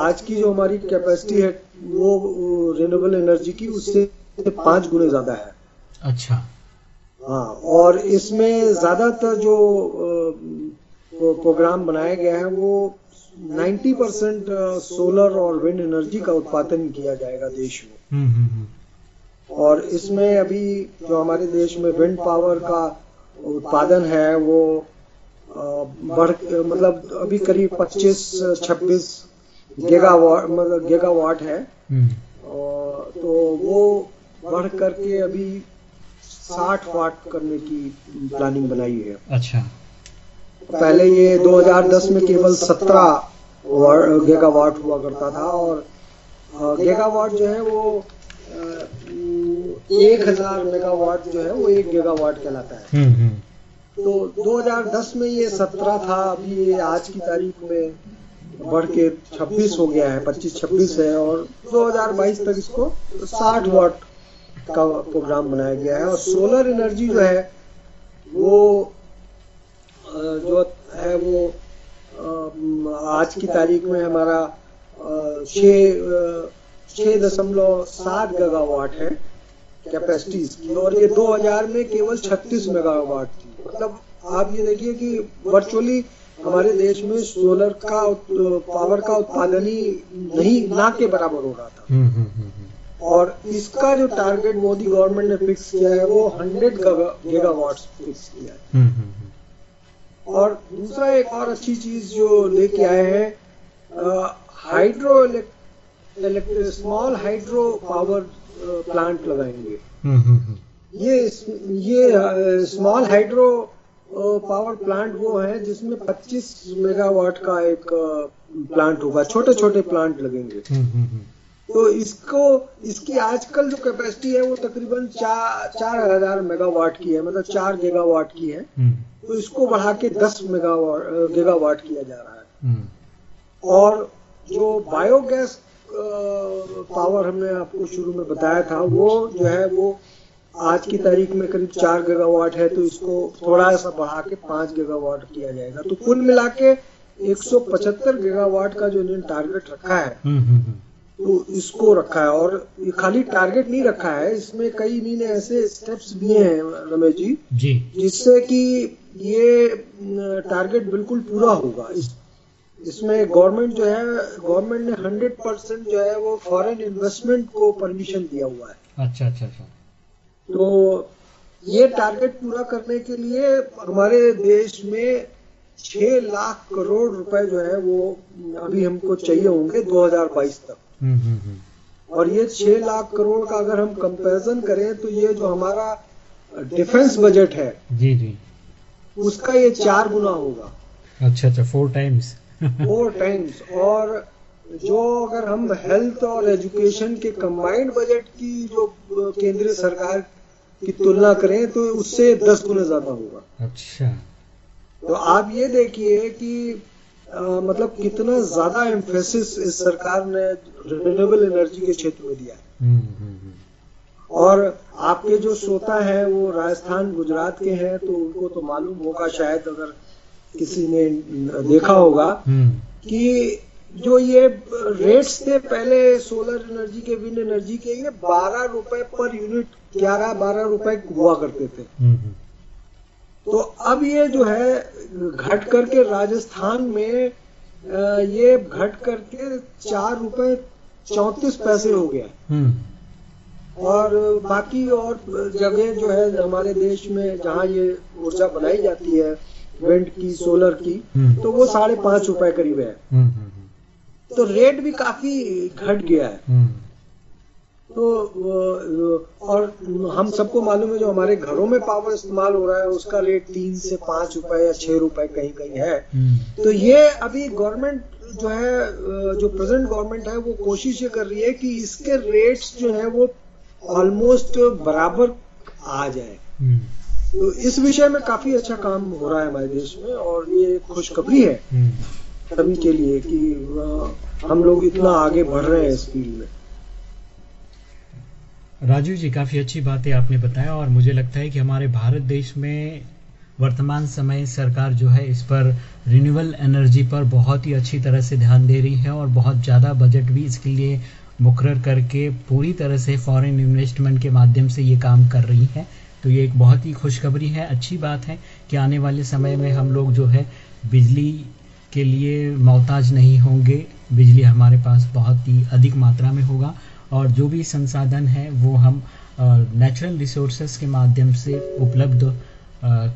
आज की जो हमारी कैपेसिटी है वो रिन्यूएबल एनर्जी की उससे पाँच गुने ज़्यादा है। अच्छा। हाँ और इसमें ज़्यादातर जो प्रोग्राम बनाया गया है वो 90 परसेंट सोलर और विंड एनर्जी का उत्पादन किया जाएगा देश में। हम्म हम्म हम्म और इसमें अभी जो हमारे देश में विंड पावर का उत्पादन है वो बढ़ मतलब अभी करीब 25-26 गीगावाट मतलब गीगावाट है। हम्म, तो वो बढ़ करके अभी 60 वाट करने की प्लानिंग बनाई है। अच्छा। पहले ये 2010 में केवल 17 गीगावाट हुआ करता था और गीगावाट जो है वो एक हज़ार मेगावाट जो है वो एक गीगावाट कहलाता है। हम्म, हम्म, तो 2010 में ये 17 था अभी ये आज की तारीख में बढ़ के 26 हो गया है 25 26 है और 2022 तक इसको 60 वाट का प्रोग्राम बनाया गया है। और सोलर एनर्जी जो है वो जो है वो आज की तारीख में हमारा छः अ, छः दशमलव सात गीगावाट है कैपेसिटी इसकी और ये 2000 में केवल 36 मेगावाट थी। मतलब आप ये देखिए कि वर्चुअली हमारे देश में सोलर का पावर का उत्पादन ही नहीं ना के बराबर हो रहा था। हम्म, हम्म, हम्म, और इसका जो टारगेट मोदी गवर्नमेंट ने फिक्स किया है वो 100 गीगावाट फिक्स किया है। और दूसरा एक और अच्छी चीज़ जो लेके आए हैं hydro small hydro power plant लगाएँगे। हम्म, हम्म, हम्म, ये ये स्मॉल हाइड्रो पावर प्लांट वो है जिसमें 25 मेगावाट का एक प्लांट होगा। छोटे छोटे प्लांट लगेंगे। हम्म, हम्म, हम्म, तो इसको इसकी आजकल जो कैपेसिटी है वो तकरीबन चार चार हज़ार मेगावाट की है मतलब चार गीगावाट की है। तो इसको बढ़ा के दस मेगावाट गीगावाट किया जा रहा है। और जो बायोगैस पावर हमने आपको शुरू में बताया था। वो जो है वो आज की तारीख में करीब चार गीगावाट है तो इसको थोड़ा सा बढ़ा के पाँच गीगावाट किया जाएगा। तो कुल मिला के 175 गीगावाट का जो इन्होंने टारगेट रखा है हम्म, हम्म, हम्म, तो इसको रखा है। और ये खाली टारगेट नहीं रखा है इसमें कई इन्होंने ऐसे स्टेप्स दिए हैं रमेश जी। जी। जिससे कि ये टारगेट बिल्कुल पूरा होगा। इस इसमें गवर्नमेंट जो है गवर्नमेंट ने 100 परसेंट जो है वो फॉरेन इन्वेस्टमेंट को परमिशन दिया हुआ है। अच्छा अच्छा अच्छा। तो ये टारगेट पूरा करने के लिए हमारे देश में छह लाख करोड़ रुपए जो है वो अभी हमको चाहिए होंगे 2022 तक। हम्म, हम्म, हम्म, और ये छह लाख करोड़ का अगर हम कंपैरिजन करें तो ये जो हमारा डिफेंस बजट है जी जी। उसका ये चार गुना होगा। अच्छा अच्छा फोर टाइम्स फोर टाइम्स और जो अगर हम हेल्थ और एजुकेशन के कंबाइंड बजट की जो केंद्रीय सरकार की तुलना करें तो उससे दस गुना ज़्यादा होगा। अच्छा। तो आप ये देखिए कि अ, मतलब कितना ज़्यादा एम्फेसिस इस सरकार ने रिन्यूएबल एनर्जी के क्षेत्र में दिया है। हम्म, हम्म, हम्म, और आपके जो श्रोता है वो राजस्थान गुजरात के हैं तो उनको तो मालूम होगा शायद अगर किसी ने देखा होगा हम्म, कि जो ये रेट्स थे पहले सोलर एनर्जी के विंड एनर्जी के ये बारह रुपए पर यूनिट ग्यारह बारह रुपए हुआ करते थे। हम्म, हम्म, तो अब ये जो है घट करके राजस्थान में ये घट करके चार रुपए चौंतीस पैसे हो गया। और बाकी और जगह जो है हमारे देश में जहाँ ये ऊर्जा बनाई जाती है विंड की सोलर की हम्म, तो वो साढ़े पाँच रुपए करीब है। हम्म, हम्म, तो रेट भी काफ़ी घट गया है। तो और हम सबको मालूम है जो हमारे घरों में पावर इस्तेमाल हो रहा है उसका रेट तीन से पाँच रुपए या छह रुपए कहीं कहीं है। तो ये अभी गवर्नमेंट जो है जो प्रेजेंट गवर्नमेंट है वो कोशिश ये कर रही है कि इसके रेट्स जो है वो ऑलमोस्ट बराबर आ जाए। इस विषय में काफ़ी अच्छा काम हो रहा है हमारे देश में और ये खुशखबरी है हम्म, सभी के लिए कि हम लोग इतना आगे बढ़ रहे हैं इस फ़ील्ड में। राजू जी काफ़ी अच्छी बातें आपने बताया और मुझे लगता है कि हमारे भारत देश में वर्तमान समय सरकार जो है इस पर रिन्यूएबल एनर्जी पर बहुत ही अच्छी तरह से ध्यान दे रही है और बहुत ज़्यादा बजट भी इसके लिए मुकर करके पूरी तरह से फॉरेन इन्वेस्टमेंट के माध्यम से ये काम कर रही है। तो ये एक बहुत ही खुशखबरी है, अच्छी बात है कि आने वाले समय में हम लोग जो है बिजली के लिए मोहताज नहीं होंगे। बिजली हमारे पास बहुत ही अधिक मात्रा में होगा और जो भी संसाधन है वो हम नेचुरल रिसोर्सेस के माध्यम से उपलब्ध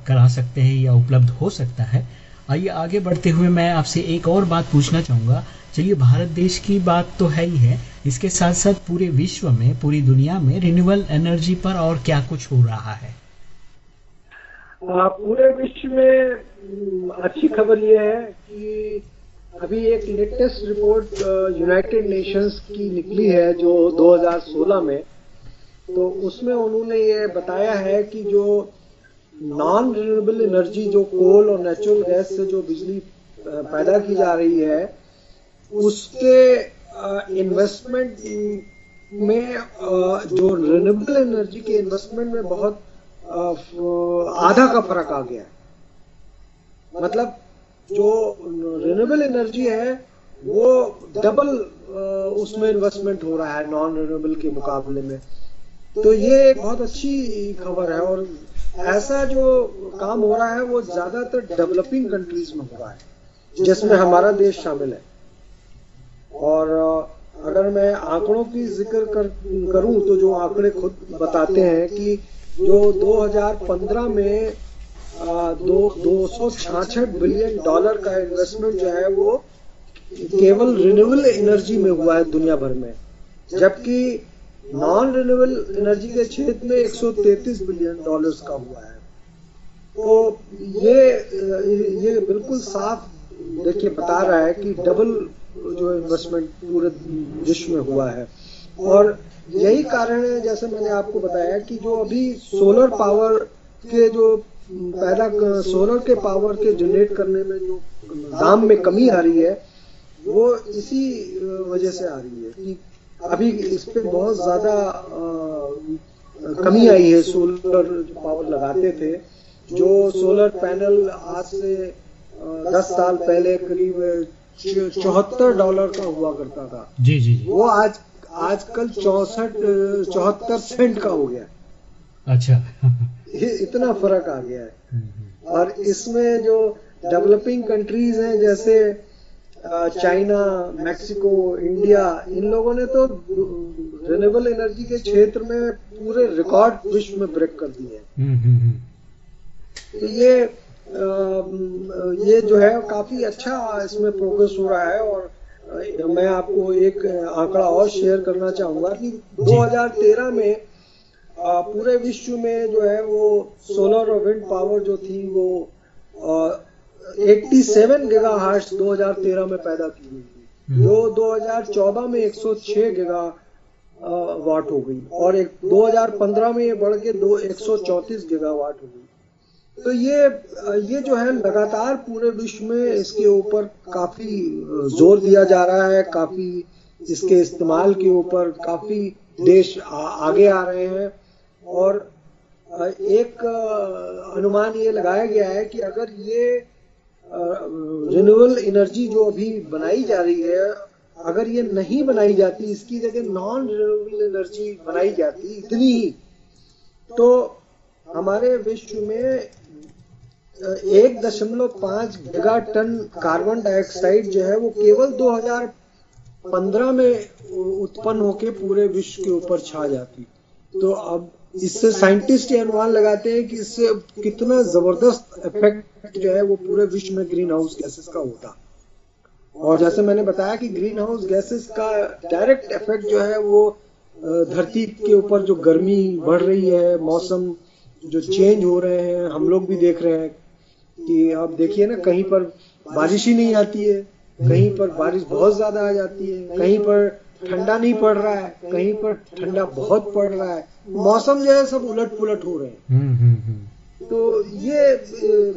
करा सकते हैं या उपलब्ध हो सकता है। आइए आगे बढ़ते हुए मैं आपसे एक और बात पूछना चाहूँगा। चलिए, भारत देश की बात तो है ही है इसके साथ साथ पूरे विश्व में पूरी दुनिया में रिन्यूएबल एनर्जी पर और क्या कुछ हो रहा है? पूरे विश्व में हम्म, अच्छी खबर यह है कि अभी एक लेटेस्ट रिपोर्ट यूनाइटेड नेशंस की निकली है जो 2016 में। तो उसमें उन्होंने ये बताया है कि जो नॉन रिन्यूएबल एनर्जी जो कोल और नेचुरल गैस से जो बिजली पैदा की जा रही है उसके इन्वेस्टमेंट में जो रिन्यूएबल एनर्जी के इन्वेस्टमेंट में बहुत आधा का फ़र्क आ गया है। मतलब जो रिन्यूएबल एनर्जी है, वो डबल उसमें इन्वेस्टमेंट हो रहा है नॉन रिन्यूएबल के मुकाबले में। तो ये एक बहुत अच्छी खबर है और ऐसा जो काम हो रहा है, वो ज़्यादातर डेवलपिंग कंट्रीज़ में हो रहा है, जिसमें हमारा देश शामिल है। और अगर मैं आंकड़ों की ज़िक्र कर करूँ तो जो आंकड़े खुद बताते हैं कि जो 2015 में आ, दो दो बिलियन डॉलर का इन्वेस्टमेंट जो है वो केवल रिन्यूएबल एनर्जी में हुआ है दुनिया भर में। जबकि नॉन रिन्यूएबल एनर्जी के क्षेत्र में 133 बिलियन डॉलर्स का हुआ है। तो ये ये बिल्कुल साफ़ देखिए बता रहा है कि डबल जो इन्वेस्टमेंट पूरे विश्व में हुआ है। और यही कारण है, जैसे मैंने आपको बताया कि जो अभी सोलर पावर के जो, पैदा सोलर के पावर के जनरेट करने में जो दाम में कमी आ रही है, वो इसी वजह से आ रही है कि अभी इस पे बहुत ज़्यादा कमी आई है सोलर पावर लगाते थे, जो सोलर पैनल आज से दस साल पहले करीब चौहत्तर डॉलर का हुआ करता था। जी जी जी। वो आज आजकल चौसठ चौहत्तर सेंट का हो गया। अच्छा। ये इतना फ़र्क आ गया है। हम्म, और इसमें जो डेवलपिंग कंट्रीज़ हैं जैसे चाइना मैक्सिको इंडिया इन लोगों ने तो रिन्यूएबल एनर्जी के क्षेत्र में पूरे रिकॉर्ड विश्व में ब्रेक कर दिए हैं। हम्म, हम्म, हम्म, तो ये ये जो है काफ़ी अच्छा इसमें प्रोग्रेस हो रहा है और मैं आपको एक आंकड़ा और शेयर करना चाहूँगा कि 2013 में पूरे विश्व में जो है वो सोलर और विंड पावर जो थी वो अ, 87 गीगा हार्ट्स 2013 में पैदा की गई थी। जो 2014 में 106 गीगा वाट हो गई और एक 2015 में ये बढ़ के दो 134 गीगा वाट हो गई। तो ये ये जो है लगातार पूरे विश्व में इसके ऊपर काफ़ी ज़ोर दिया जा रहा है काफ़ी इसके इस्तेमाल के ऊपर काफ़ी देश आ, आगे आ रहे हैं। और एक अनुमान ये लगाया गया है कि अगर ये रिन्यूएबल एनर्जी जो अभी बनाई जा रही है अगर ये नहीं बनाई जाती इसकी जगह नॉन रिन्यूएबल एनर्जी बनाई जाती इतनी ही तो हमारे विश्व में एक दशमलव पाँच मेगा टन कार्बन डाइऑक्साइड जो है वो केवल 2015 में उत्पन्न होके पूरे विश्व के ऊपर छा जाती। तो अब इससे साइंटिस्ट ये अनुमान लगाते हैं कि इससे कितना ज़बरदस्त इफ़ेक्ट जो है वो पूरे विश्व में ग्रीन हाउस गैसेस का होता। और जैसे मैंने बताया कि ग्रीन हाउस गैसेस का डायरेक्ट इफ़ेक्ट जो है वो धरती के ऊपर जो गर्मी बढ़ रही है, मौसम जो चेंज हो रहे हैं, हम लोग भी देख रहे हैं कि आप देखिए ना कहीं पर बारिश ही नहीं आती है कहीं पर बारिश बहुत ज़्यादा आ जाती है कहीं पर ठंडा नहीं पड़ रहा है कहीं पर ठंडा बहुत पड़ रहा है मौसम जो है सब उलट पुलट हो रहे हैं हम्म, हम्म, हम्म। तो ये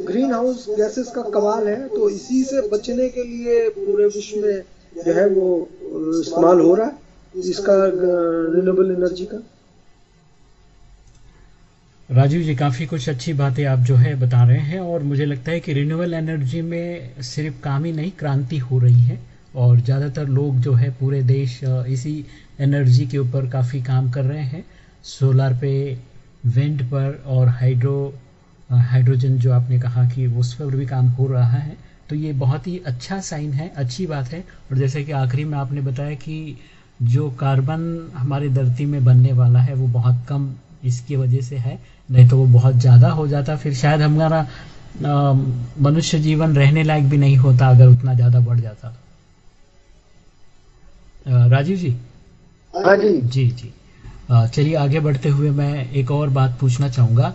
ग्रीन हाउस गैसेस का कमाल है तो इसी से बचने के लिए पूरे विश्व में जो है वो इस्तेमाल हो रहा है इसका रिन्यूएबल एनर्जी का राजीव जी, काफ़ी कुछ अच्छी बातें आप जो है बता रहे हैं और मुझे लगता है कि रिन्यूएबल एनर्जी में सिर्फ़ काम ही नहीं, क्रांति हो रही है और ज़्यादातर लोग जो है पूरे देश इसी एनर्जी के ऊपर काफ़ी काम कर रहे हैं। सोलर पे विंड पर और हाइड्रो हाइड्रोजन जो आपने कहा कि उस पर भी काम हो रहा है तो ये बहुत ही अच्छा साइन है, अच्छी बात है। और जैसे कि आखिरी में आपने बताया कि जो कार्बन हमारे धरती में बनने वाला है, वो बहुत कम इसकी वजह से है। नहीं तो वो बहुत ज़्यादा हो जाता। फिर शायद हमारा मनुष्य जीवन रहने लायक भी नहीं होता अगर उतना ज़्यादा बढ़ जाता। राजीव जी? हाँ जी। जी जी। चलिए आगे बढ़ते हुए मैं एक और बात पूछना चाहूँगा।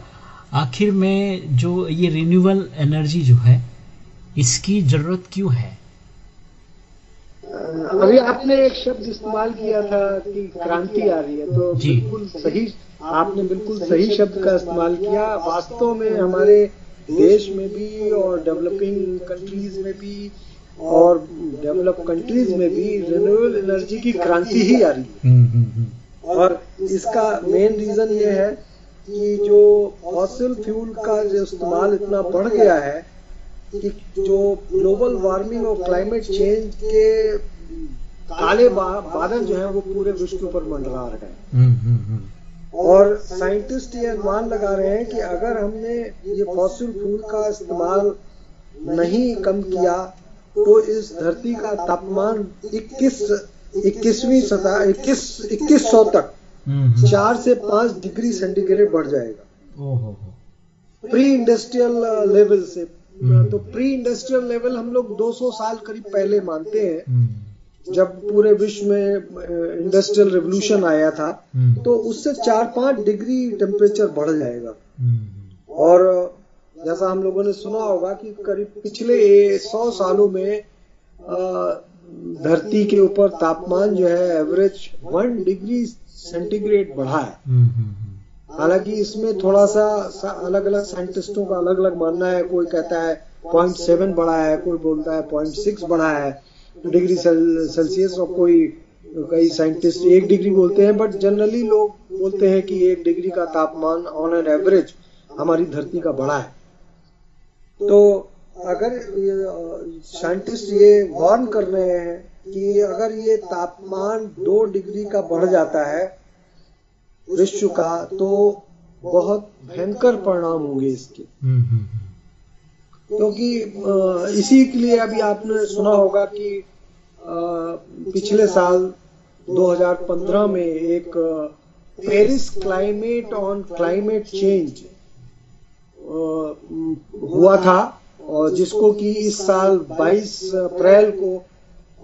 आखिर में जो ये रिन्यूएबल एनर्जी जो है इसकी ज़रूरत क्यों है? अभी आपने एक शब्द इस्तेमाल किया था कि क्रांति आ रही है तो बिल्कुल सही आपने बिल्कुल सही शब्द का इस्तेमाल किया। वास्तव में हमारे देश में भी और डेवलपिंग कंट्रीज़ में भी और डेवलप कंट्रीज़ में भी रिन्यूएबल एनर्जी की क्रांति ही आ रही है। हम्म, हम्म, हम्म, और इसका मेन रीजन ये है कि जो फॉसिल फ्यूल का जो इस्तेमाल इतना बढ़ गया है कि जो ग्लोबल वार्मिंग और क्लाइमेट चेंज के काले बा, बादल जो है वो पूरे विश्व के ऊपर मंडरा रहे हैं। हम्म, हम्म, हम्म, और साइंटिस्ट ये अनुमान लगा रहे हैं कि अगर हमने ये फॉसिल फ्यूल का इस्तेमाल नहीं कम किया तो इस धरती का तापमान 21 21वीं सदा 21 2100 तक हम्म, हम्म, चार से पाँच डिग्री सेंटीग्रेड बढ़ जाएगा। प्री इंडस्ट्रियल लेवल से। तो प्री इंडस्ट्रियल लेवल हम लोग 200 साल करीब पहले मानते हैं। हम्म, जब पूरे विश्व में इंडस्ट्रियल रेवोल्यूशन आया था हम्म, तो उससे चार पाँच डिग्री टेम्परेचर बढ़ जाएगा। हम्म, और जैसा हम लोगों ने सुना होगा कि करीब पिछले सौ सालों में धरती के ऊपर तापमान जो है एवरेज वन डिग्री सेंटीग्रेड बढ़ा है। हम्म, हम्म, हम्म, हालाँकि इसमें थोड़ा सा अलग अलग साइंटिस्टों का अलग अलग मानना है। कोई कहता है पॉइंट सेवन बढ़ा है, कोई बोलता है पॉइंट सिक्स बढ़ा है। डिग्री सेल्सियस और कोई, कई साइंटिस्ट एक डिग्री बोलते हैं बट जनरली लोग बोलते हैं कि एक डिग्री का तापमान ऑन एन एवरेज हमारी धरती का बढ़ा है। तो अगर साइंटिस्ट ये वार्न कर रहे हैं कि अगर ये तापमान दो डिग्री का बढ़ जाता है विश्व का तो बहुत भयंकर परिणाम होंगे इसके। हम्म, हम्म, हम्म, क्योंकि इसी के लिए अभी आपने सुना होगा कि पिछले साल 2015 में एक Paris climate on climate change हुआ था और जिसको कि इस साल 22 अप्रैल को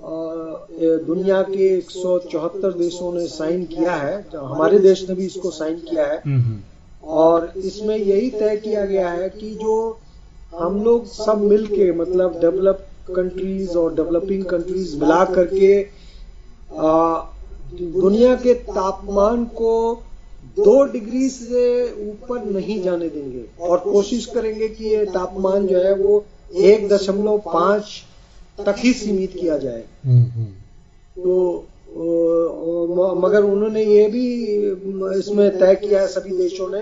दुनिया के 174 देशों ने साइन किया है हमारे देश ने भी इसको साइन किया है। हम्म, हम्म, और इसमें यही तय किया गया है कि जो हम लोग सब मिलके मतलब डेवलप कंट्रीज़ और डेवलपिंग कंट्रीज़ मिला करके आ, दुनिया के तापमान को दो डिग्री से ऊपर नहीं जाने देंगे। और कोशिश करेंगे कि ये तापमान जो है वो एक दशमलव पाँच तक ही सीमित किया जाए। हम्म, हम्म, तो मगर उन्होंने ये भी इसमें तय किया है सभी देशों ने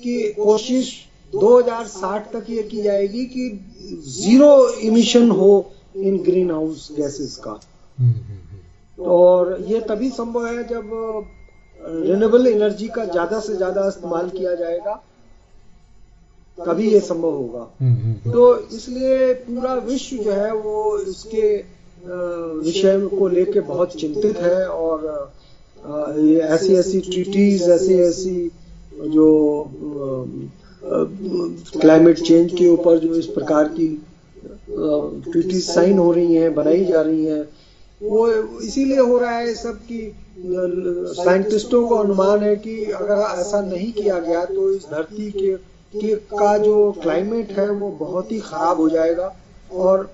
कि कोशिश 2060 तक ये की जाएगी कि ज़ीरो इमिशन हो इन ग्रीन हाउस गैसेस का। हम्म, और ये तभी संभव है जब रिन्यूएबल एनर्जी का ज़्यादा से ज़्यादा इस्तेमाल किया जाएगा। तभी ये संभव होगा। हम्म, हम्म, तो इसलिए पूरा विश्व जो है वो इसके विषय को लेके बहुत चिंतित है और ये ऐसी ऐसी ट्रीटीज ऐसी ऐसी जो क्लाइमेट चेंज के ऊपर जो इस प्रकार की ट्रीटीज साइन हो रही हैं बनाई जा रही हैं वो इसीलिए हो रहा है सब कि साइंटिस्टों को अनुमान है कि अगर ऐसा नहीं किया गया तो इस धरती के, के का जो क्लाइमेट है वो बहुत ही खराब हो जाएगा और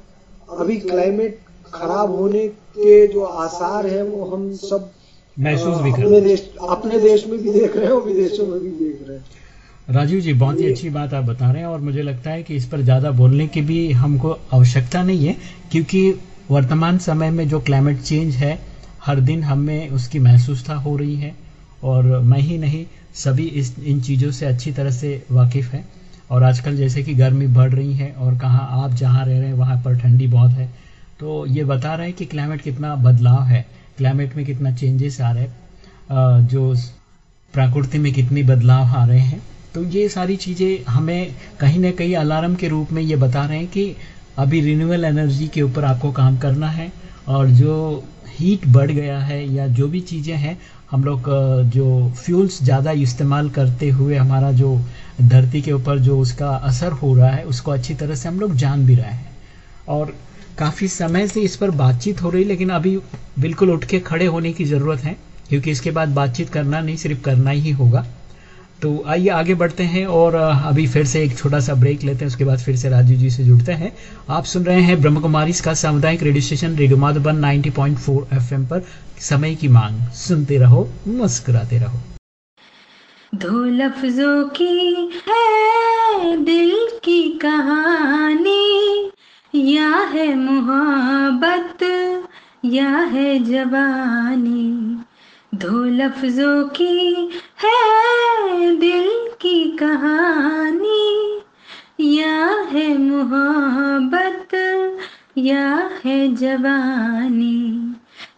अभी क्लाइमेट खराब होने के जो आसार हैं वो हम सब महसूस भी कर अपने देश अपने देश में भी देख रहे हैं और विदेशों में भी देख रहे हैं। राजीव जी बहुत ही अच्छी बात आप बता रहे हैं और मुझे लगता है कि इस पर ज़्यादा बोलने की भी हमको आवश्यकता नहीं है क्योंकि वर्तमान समय में जो क्लाइमेट चेंज है हर दिन हमें उसकी महसूसता हो रही है और मैं ही नहीं सभी इस, इन चीज़ों से अच्छी तरह से वाकिफ़ है। और आजकल जैसे कि गर्मी बढ़ रही है और कहाँ आप जहाँ रह रहे हैं, वहाँ पर ठंडी बहुत है। तो ये बता रहे हैं कि क्लाइमेट कितना बदलाव है। क्लाइमेट में कितना चेंजेस आ रहे हैं। जो प्रकृति में कितनी बदलाव आ रहे हैं। तो ये सारी चीज़ें हमें कहीं ना कहीं अलार्म के रूप में ये बता रहे हैं कि अभी रिन्यूएबल एनर्जी के ऊपर आपको काम करना है। और जो हीट बढ़ गया है या जो भी चीज़ें हैं, हम लोग जो फ्यूल्स ज़्यादा इस्तेमाल करते हुए हमारा जो धरती के ऊपर जो उसका असर हो रहा है, उसको अच्छी तरह से हम लोग जान भी रहे हैं। और काफ़ी समय से इस पर बातचीत हो रही, लेकिन अभी बिल्कुल उठ के खड़े होने की ज़रूरत है, क्योंकि इसके बाद बातचीत करना नहीं, सिर्फ़ करना ही होगा। तो आइए आगे बढ़ते हैं और अभी फिर से एक छोटा सा ब्रेक लेते हैं, उसके बाद फिर से राजू जी से जुड़ते हैं। आप सुन रहे हैं ब्रह्म कुमारी का सामुदायिक radio station, radio Madhuban 90.4 FM पर। समय की मांग, सुनते रहो, मुस्कुराते रहो। दो लफ्जों की है, दिल की कहानी। या है मोहब्बत, या है जवानी। दो लफ्जों की है दिल की कहानी। या है मोहब्बत, या है जवानी।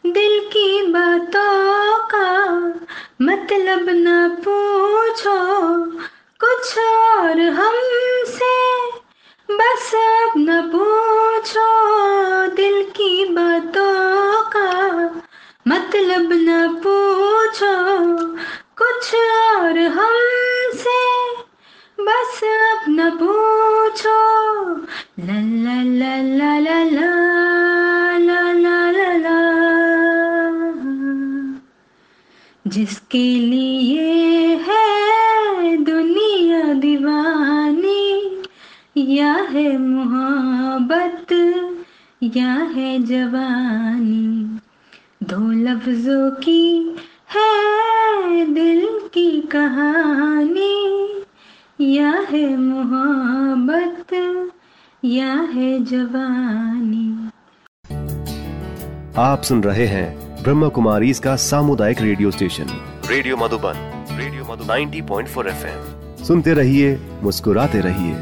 दिल की बातों का मतलब न पूछो, कुछ और हमसे बस अब न पूछो। दिल की बातों का मतलब न पूछो कुछ और हमसे। बस अब न पूछो। ला ला ला ला ला ला ला जिसके लिए है दुनिया दीवानी, या है मोहब्बत, या है जवानी। दो लफ्जों की है दिल की कहानी। या है मोहब्बत, या है जवानी। आप सुन रहे हैं ब्रह्म कुमारी इसका सामुदायिक radio station. Radio Madhuban, radio Madhu 90.4 FM. सुनते रहिए, मुस्कुराते रहिए।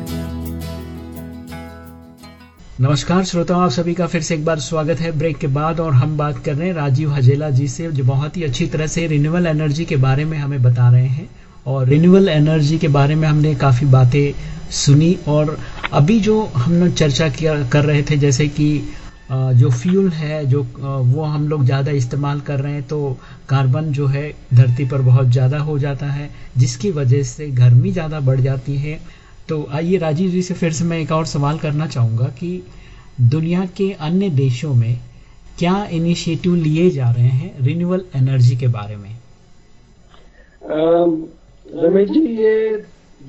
नमस्कार श्रोताओं, आप सभी का फिर से एक बार स्वागत है ब्रेक के बाद और हम बात कर रहे हैं राजीव हजेला जी से, जो बहुत ही अच्छी तरह से रिन्यूअल एनर्जी के बारे में हमें बता रहे हैं। और रिन्यूअल एनर्जी के बारे में हमने काफ़ी बातें सुनी और अभी जो हम लोग चर्चा किया, कर रहे थे, जैसे कि जो फ्यूल है, जो वो हम लोग ज़्यादा इस्तेमाल कर रहे हैं तो कार्बन जो है धरती पर बहुत ज़्यादा हो जाता है, जिसकी वजह से गर्मी ज़्यादा बढ़ जाती है। तो आइए राजीव जी से फिर से मैं एक और सवाल करना चाहूँगा कि दुनिया के अन्य देशों में क्या इनिशिएटिव लिए जा रहे हैं रिन्यूअल एनर्जी के बारे में? रमेश जी ये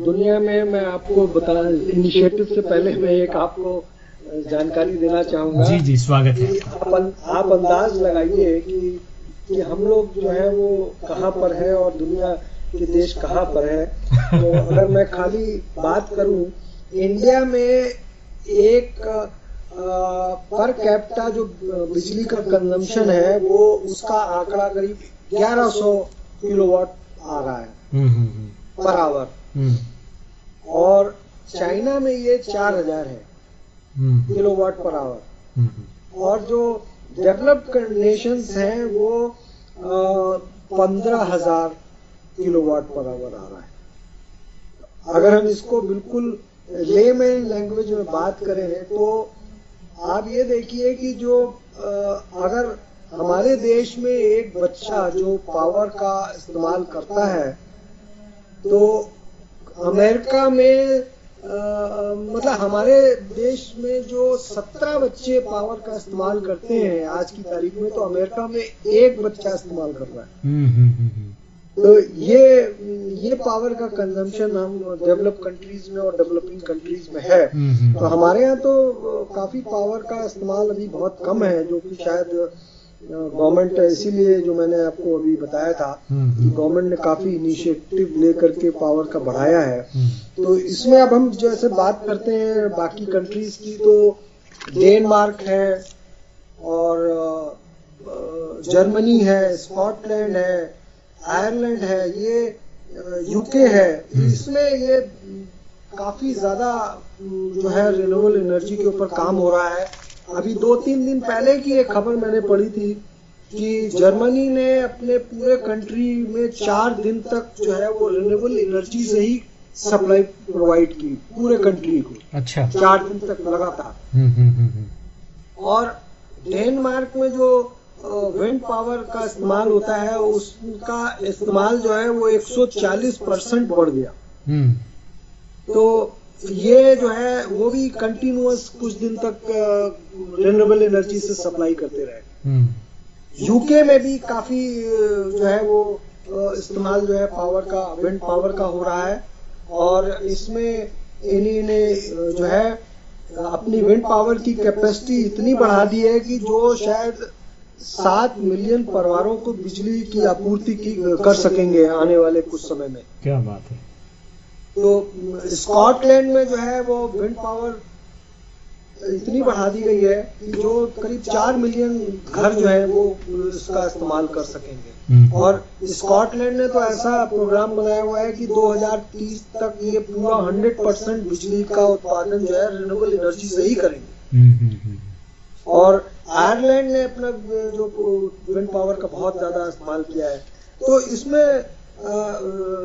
दुनिया में मैं आपको बता इनिशिएटिव से पहले मैं एक आपको जानकारी देना चाहूँगा। जी जी स्वागत है। आप, अं- आप अंदाज लगाइए कि कि हम लोग जो है वो कहाँ पर है और दुनिया के देश कहाँ पर है? तो अगर मैं खाली बात करूँ इंडिया में एक पर कैपिटा जो बिजली का कंजम्पशन है वो उसका आंकड़ा करीब 1100 किलोवाट आ रहा है। हम्म हम्म हम्म, पर आवर। और चाइना में ये 4000 है किलोवाट पर आवर। और जो डेवलप्ड नेशंस हैं वो पंद्रह हज़ार किलोवाट पर आवर आ रहा है। अगर हम इसको बिल्कुल लेमैन लैंग्वेज में बात करें तो आप ये देखिए कि जो अगर हमारे देश में एक बच्चा जो पावर का इस्तेमाल करता है तो अमेरिका में अ, मतलब हमारे देश में जो सत्रह बच्चे पावर का इस्तेमाल करते हैं आज की तारीख में तो अमेरिका में एक बच्चा इस्तेमाल कर रहा है। तो ये ये पावर का कंजम्पशन हम डेवलप कंट्रीज़ में और डेवलपिंग कंट्रीज़ में है। तो हमारे यहाँ तो काफ़ी पावर का इस्तेमाल अभी बहुत कम है जो कि शायद गवर्नमेंट इसीलिए जो मैंने आपको अभी बताया था कि गवर्नमेंट ने काफ़ी इनिशिएटिव लेकर के पावर का बढ़ाया है। हम्म, तो इसमें अब हम जैसे बात करते हैं बाकी कंट्रीज़ की तो डेनमार्क है और जर्मनी है स्कॉटलैंड है आयरलैंड है ये यूके है इसमें ये काफ़ी ज़्यादा जो है रिन्यूएबल एनर्जी के ऊपर काम हो रहा है। अभी दो तीन दिन पहले की एक खबर मैंने पढ़ी थी कि जर्मनी ने अपने पूरे कंट्री में चार दिन तक जो है वो रिन्यूएबल एनर्जी से ही सप्लाई प्रोवाइड की पूरे कंट्री को। अच्छा। चार दिन तक लगातार। हम्म हम्म हम्म। और डेनमार्क में जो विंड पावर का इस्तेमाल होता है उसका इस्तेमाल जो है वो 140 परसेंट बढ़ गया। हम्म। तो ये जो है वो भी कंटिन्यूअस कुछ दिन तक रिन्यूएबल एनर्जी से सप्लाई करते रहे। हम्म। यूके में भी काफ़ी जो है वो इस्तेमाल जो है पावर का विंड पावर का हो रहा है। और इसमें इन्हीं ने जो है अपनी विंड पावर की कैपेसिटी इतनी बढ़ा दी है कि जो शायद सात मिलियन परिवारों को बिजली की आपूर्ति की कर सकेंगे आने वाले कुछ समय में क्या बात है तो स्कॉटलैंड में जो है वो विंड पावर इतनी बढ़ा दी गई है कि जो करीब चार मिलियन घर जो है वो इसका इस्तेमाल कर सकेंगे हम्म। और स्कॉटलैंड ने तो ऐसा प्रोग्राम बनाया हुआ है कि 2030 तक ये पूरा 100 परसेंट बिजली का उत्पादन जो है रिन्यूएबल एनर्जी से ही करेंगे हम्म हम्म। और आयरलैंड ने अपना जो विंड पावर का बहुत ज़्यादा इस्तेमाल किया है। तो इसमें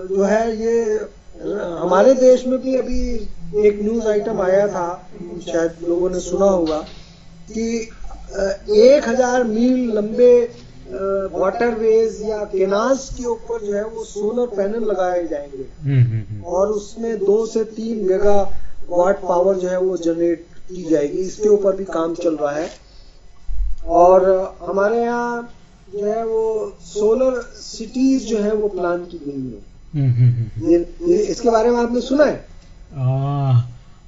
जो है ये हमारे देश में भी अभी एक न्यूज़ आइटम आया था शायद लोगों ने सुना होगा कि एक हज़ार मील लंबे वाटरवेज या केनाल्स के ऊपर जो है वो सोलर पैनल लगाए जाएँगे। हम्म हम्म हम्म। और उसमें दो से तीन मेगा वाट पावर जो है वो जनरेट की जाएगी। इसके ऊपर भी काम चल रहा है। और हमारे यहाँ जो है वो सोलर सिटीज़ जो है वो प्लान की गई है। ये, ये इसके बारे में आपने सुना है? आ,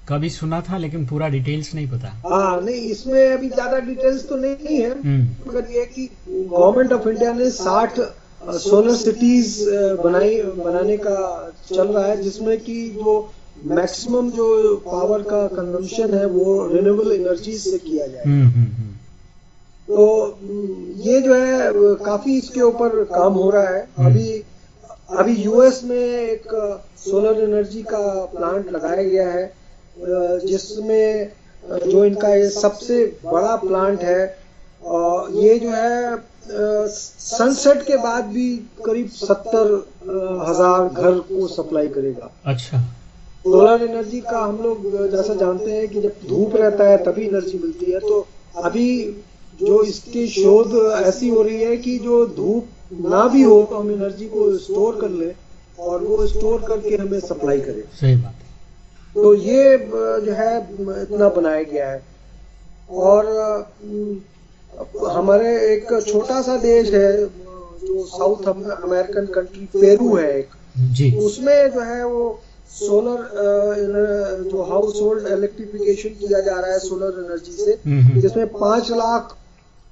कभी सुना था लेकिन पूरा डिटेल्स नहीं पता। हाँ नहीं इसमें अभी ज़्यादा डिटेल्स तो नहीं है। हम्म। मगर ये कि गवर्नमेंट ऑफ़ इंडिया ने 60 सोलर सिटीज़ बनाई बनाने का चल रहा है जिसमें कि जो मैक्सिमम जो पावर का कंजम्पशन है वो रिन्यूएबल एनर्जी से किया जाए। हम्म हम्म। तो हम्म, ये जो है काफ़ी इसके ऊपर काम हो रहा है। अभी अभी यूएस में एक सोलर एनर्जी का प्लांट लगाया गया है जिसमें जो इनका ये सबसे बड़ा प्लांट है और ये जो है सनसेट के बाद भी करीब सत्तर हज़ार घर को सप्लाई करेगा। अच्छा। सोलर एनर्जी का हम लोग जैसा जानते हैं कि जब धूप रहता है तभी एनर्जी मिलती है। तो अभी जो इसकी शोध ऐसी हो रही है कि जो धूप ना भी हो तो हम एनर्जी को स्टोर कर ले और वो स्टोर करके हमें सप्लाई करे। सही बात है। तो ये जो है इतना बनाया गया है। और हमारे एक छोटा सा देश है जो साउथ अमेरिकन कंट्री पेरू है एक। जी। उसमें जो है वो सोलर जो हाउस होल्ड इलेक्ट्रिफिकेशन किया जा रहा है सोलर एनर्जी से हम्म हम्म। जिसमें पाँच लाख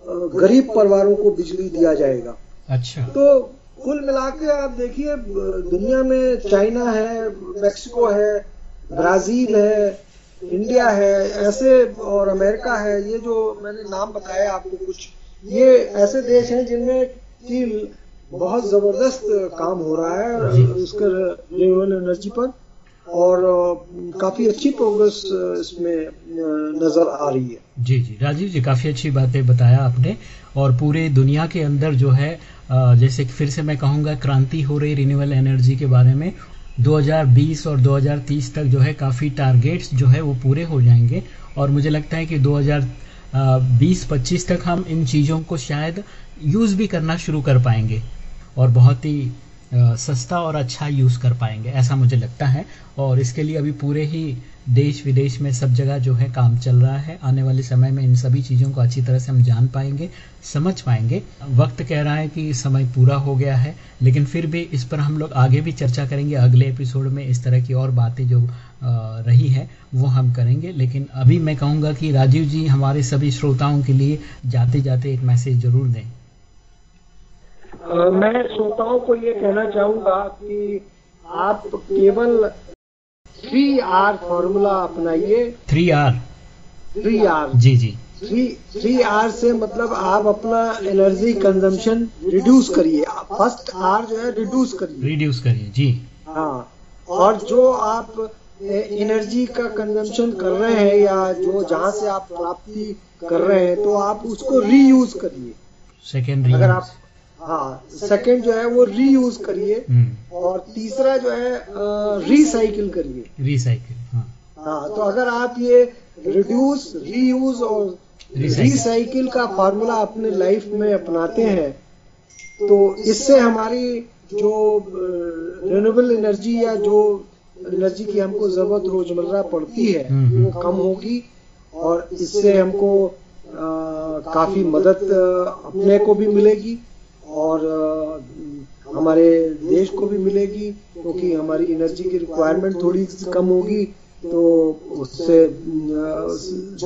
गरीब परिवारों को बिजली दिया जाएगा अच्छा तो कुल मिला के आप देखिए दुनिया में चाइना है मेक्सिको है ब्राज़ील है इंडिया है ऐसे और अमेरिका है ये जो मैंने नाम बताया आपको कुछ ये ऐसे देश हैं जिनमें कि बहुत ज़बरदस्त काम हो रहा है। उसका रिन्यूएबल एनर्जी पर और काफ़ी अच्छी प्रोग्रेस इसमें नज़र आ रही है। जी जी। राजीव जी, काफ़ी अच्छी बातें बताया आपने। और पूरे दुनिया के अंदर जो है जैसे फिर से मैं कहूँगा, क्रांति हो रही रिन्यूएबल एनर्जी के बारे में। 2020 और 2030 तक जो है, काफ़ी टारगेट्स जो है, वो पूरे हो जाएँगे। और मुझे लगता है कि 2020-25 तक हम इन चीज़ों को शायद यूज़ भी करना शुरू कर पाएँगे। और बहुत ही सस्ता और अच्छा यूज़ कर पाएँगे, ऐसा मुझे लगता है। और इसके लिए अभी पूरे ही देश विदेश में सब जगह जो है काम चल रहा है। आने वाले समय में इन सभी चीज़ों को अच्छी तरह से हम जान पाएँगे, समझ पाएँगे। वक्त कह रहा है कि समय पूरा हो गया है, लेकिन फिर भी इस पर हम लोग आगे भी चर्चा करेंगे। अगले एपिसोड में इस तरह की और बातें जो रही है, वो हम करेंगे। लेकिन अभी मैं कहूँगा कि राजीव जी, हमारे सभी श्रोताओं के लिए जाते जाते एक मैसेज ज़रूर दें। मैं श्रोताओं को ये कहना चाहूँगा कि आप केवल थ्री आर फॉर्मूला अपनाइए। थ्री आर थ्री आर जी जी। थ्री थ्री आर से मतलब आप अपना एनर्जी कंजम्पशन रिड्यूस करिए। फ़र्स्ट आर जो है रिड्यूस करिए। रिड्यूस करिए जी। हाँ। और जो आप एनर्जी का कंजम्पशन कर रहे हैं या जो जहाँ से आप प्राप्ति कर रहे हैं तो आप उसको रीयूज करिए। सेकेंडरी अगर आप हाँ सेकंड जो है वो रीयूज करिए हम्म। और तीसरा जो है रिसाइकिल करिए। रिसाइकिल हाँ। हाँ तो अगर आप ये रिड्यूस रीयूज और रिसाइकिल का फार्मूला अपने लाइफ में अपनाते हैं तो इससे हमारी जो रिन्यूएबल एनर्जी या जो एनर्जी की हमको ज़रूरत रोज़मर्रा पड़ती है हम्म, वो कम होगी और इससे हमको अ, काफ़ी मदद अपने को भी मिलेगी। और हमारे देश को भी मिलेगी क्योंकि तो हमारी एनर्जी की रिक्वायरमेंट थोड़ी कम होगी तो उससे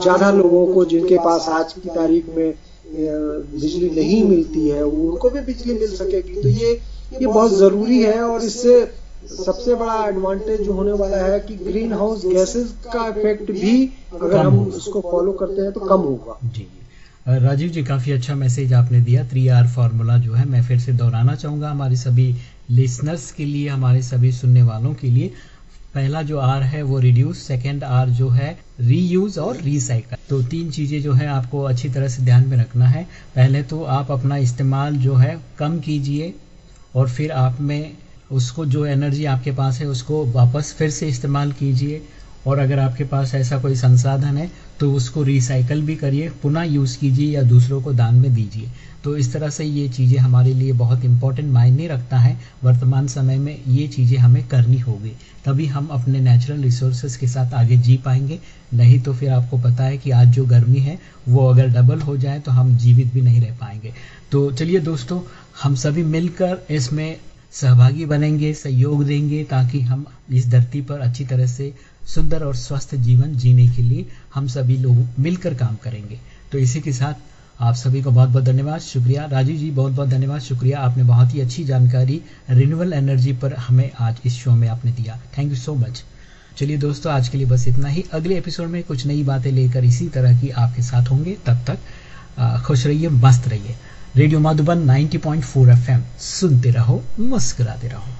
ज़्यादा लोगों को जिनके पास आज की तारीख में बिजली नहीं मिलती है उनको भी बिजली मिल सकेगी तो ये ये बहुत ज़रूरी है और इससे सबसे बड़ा एडवांटेज जो होने वाला है कि ग्रीन हाउस गैसेस का इफ़ेक्ट भी अगर हम उसको फॉलो करते हैं तो कम होगा। जी। राजीव जी, काफ़ी अच्छा मैसेज आपने दिया। थ्री आर फार्मूला जो है, मैं फिर से दोहराना चाहूँगा हमारे सभी लिसनर्स के लिए, हमारे सभी सुनने वालों के लिए। पहला जो आर है, वो रिड्यूस सेकेंड आर जो है रीयूज और रिसाइकल तो तीन चीज़ें जो है आपको अच्छी तरह से ध्यान में रखना है। पहले तो आप अपना इस्तेमाल जो है, कम कीजिए और फिर आप में उसको, जो एनर्जी आपके पास है, उसको वापस फिर से इस्तेमाल कीजिए। और अगर आपके पास ऐसा कोई संसाधन है तो उसको रिसाइकल भी करिए, पुनः यूज़ कीजिए या दूसरों को दान में दीजिए। तो इस तरह से ये चीज़ें हमारे लिए बहुत इंपॉर्टेंट मायने रखता है। वर्तमान समय में ये चीज़ें हमें करनी होगी। तभी हम अपने नेचुरल रिसोर्सेज के साथ आगे जी पाएँगे। नहीं तो फिर आपको पता है कि आज जो गर्मी है, वो अगर डबल हो जाए तो हम जीवित भी नहीं रह पाएँगे। तो चलिए दोस्तों, हम सभी मिलकर इसमें सहभागी बनेंगे, सहयोग देंगे, ताकि हम इस धरती पर अच्छी तरह से सुंदर और स्वस्थ जीवन जीने के लिए हम सभी लोग मिलकर काम करेंगे। तो इसी के साथ आप सभी को बहुत बहुत धन्यवाद। शुक्रिया। राजीव जी बहुत बहुत धन्यवाद। शुक्रिया। आपने बहुत ही अच्छी जानकारी रिन्यूएबल एनर्जी पर हमें आज इस शो में आपने दिया। थैंक यू सो मच चलिए दोस्तों, आज के लिए बस इतना ही। अगले एपिसोड में कुछ नई बातें लेकर इसी तरह की आपके साथ होंगे। तब तक खुश रहिए, मस्त रहिए। रेडियो माधुबन 90.4 एफएम सुनते रहो, मुस्कुराते रहो।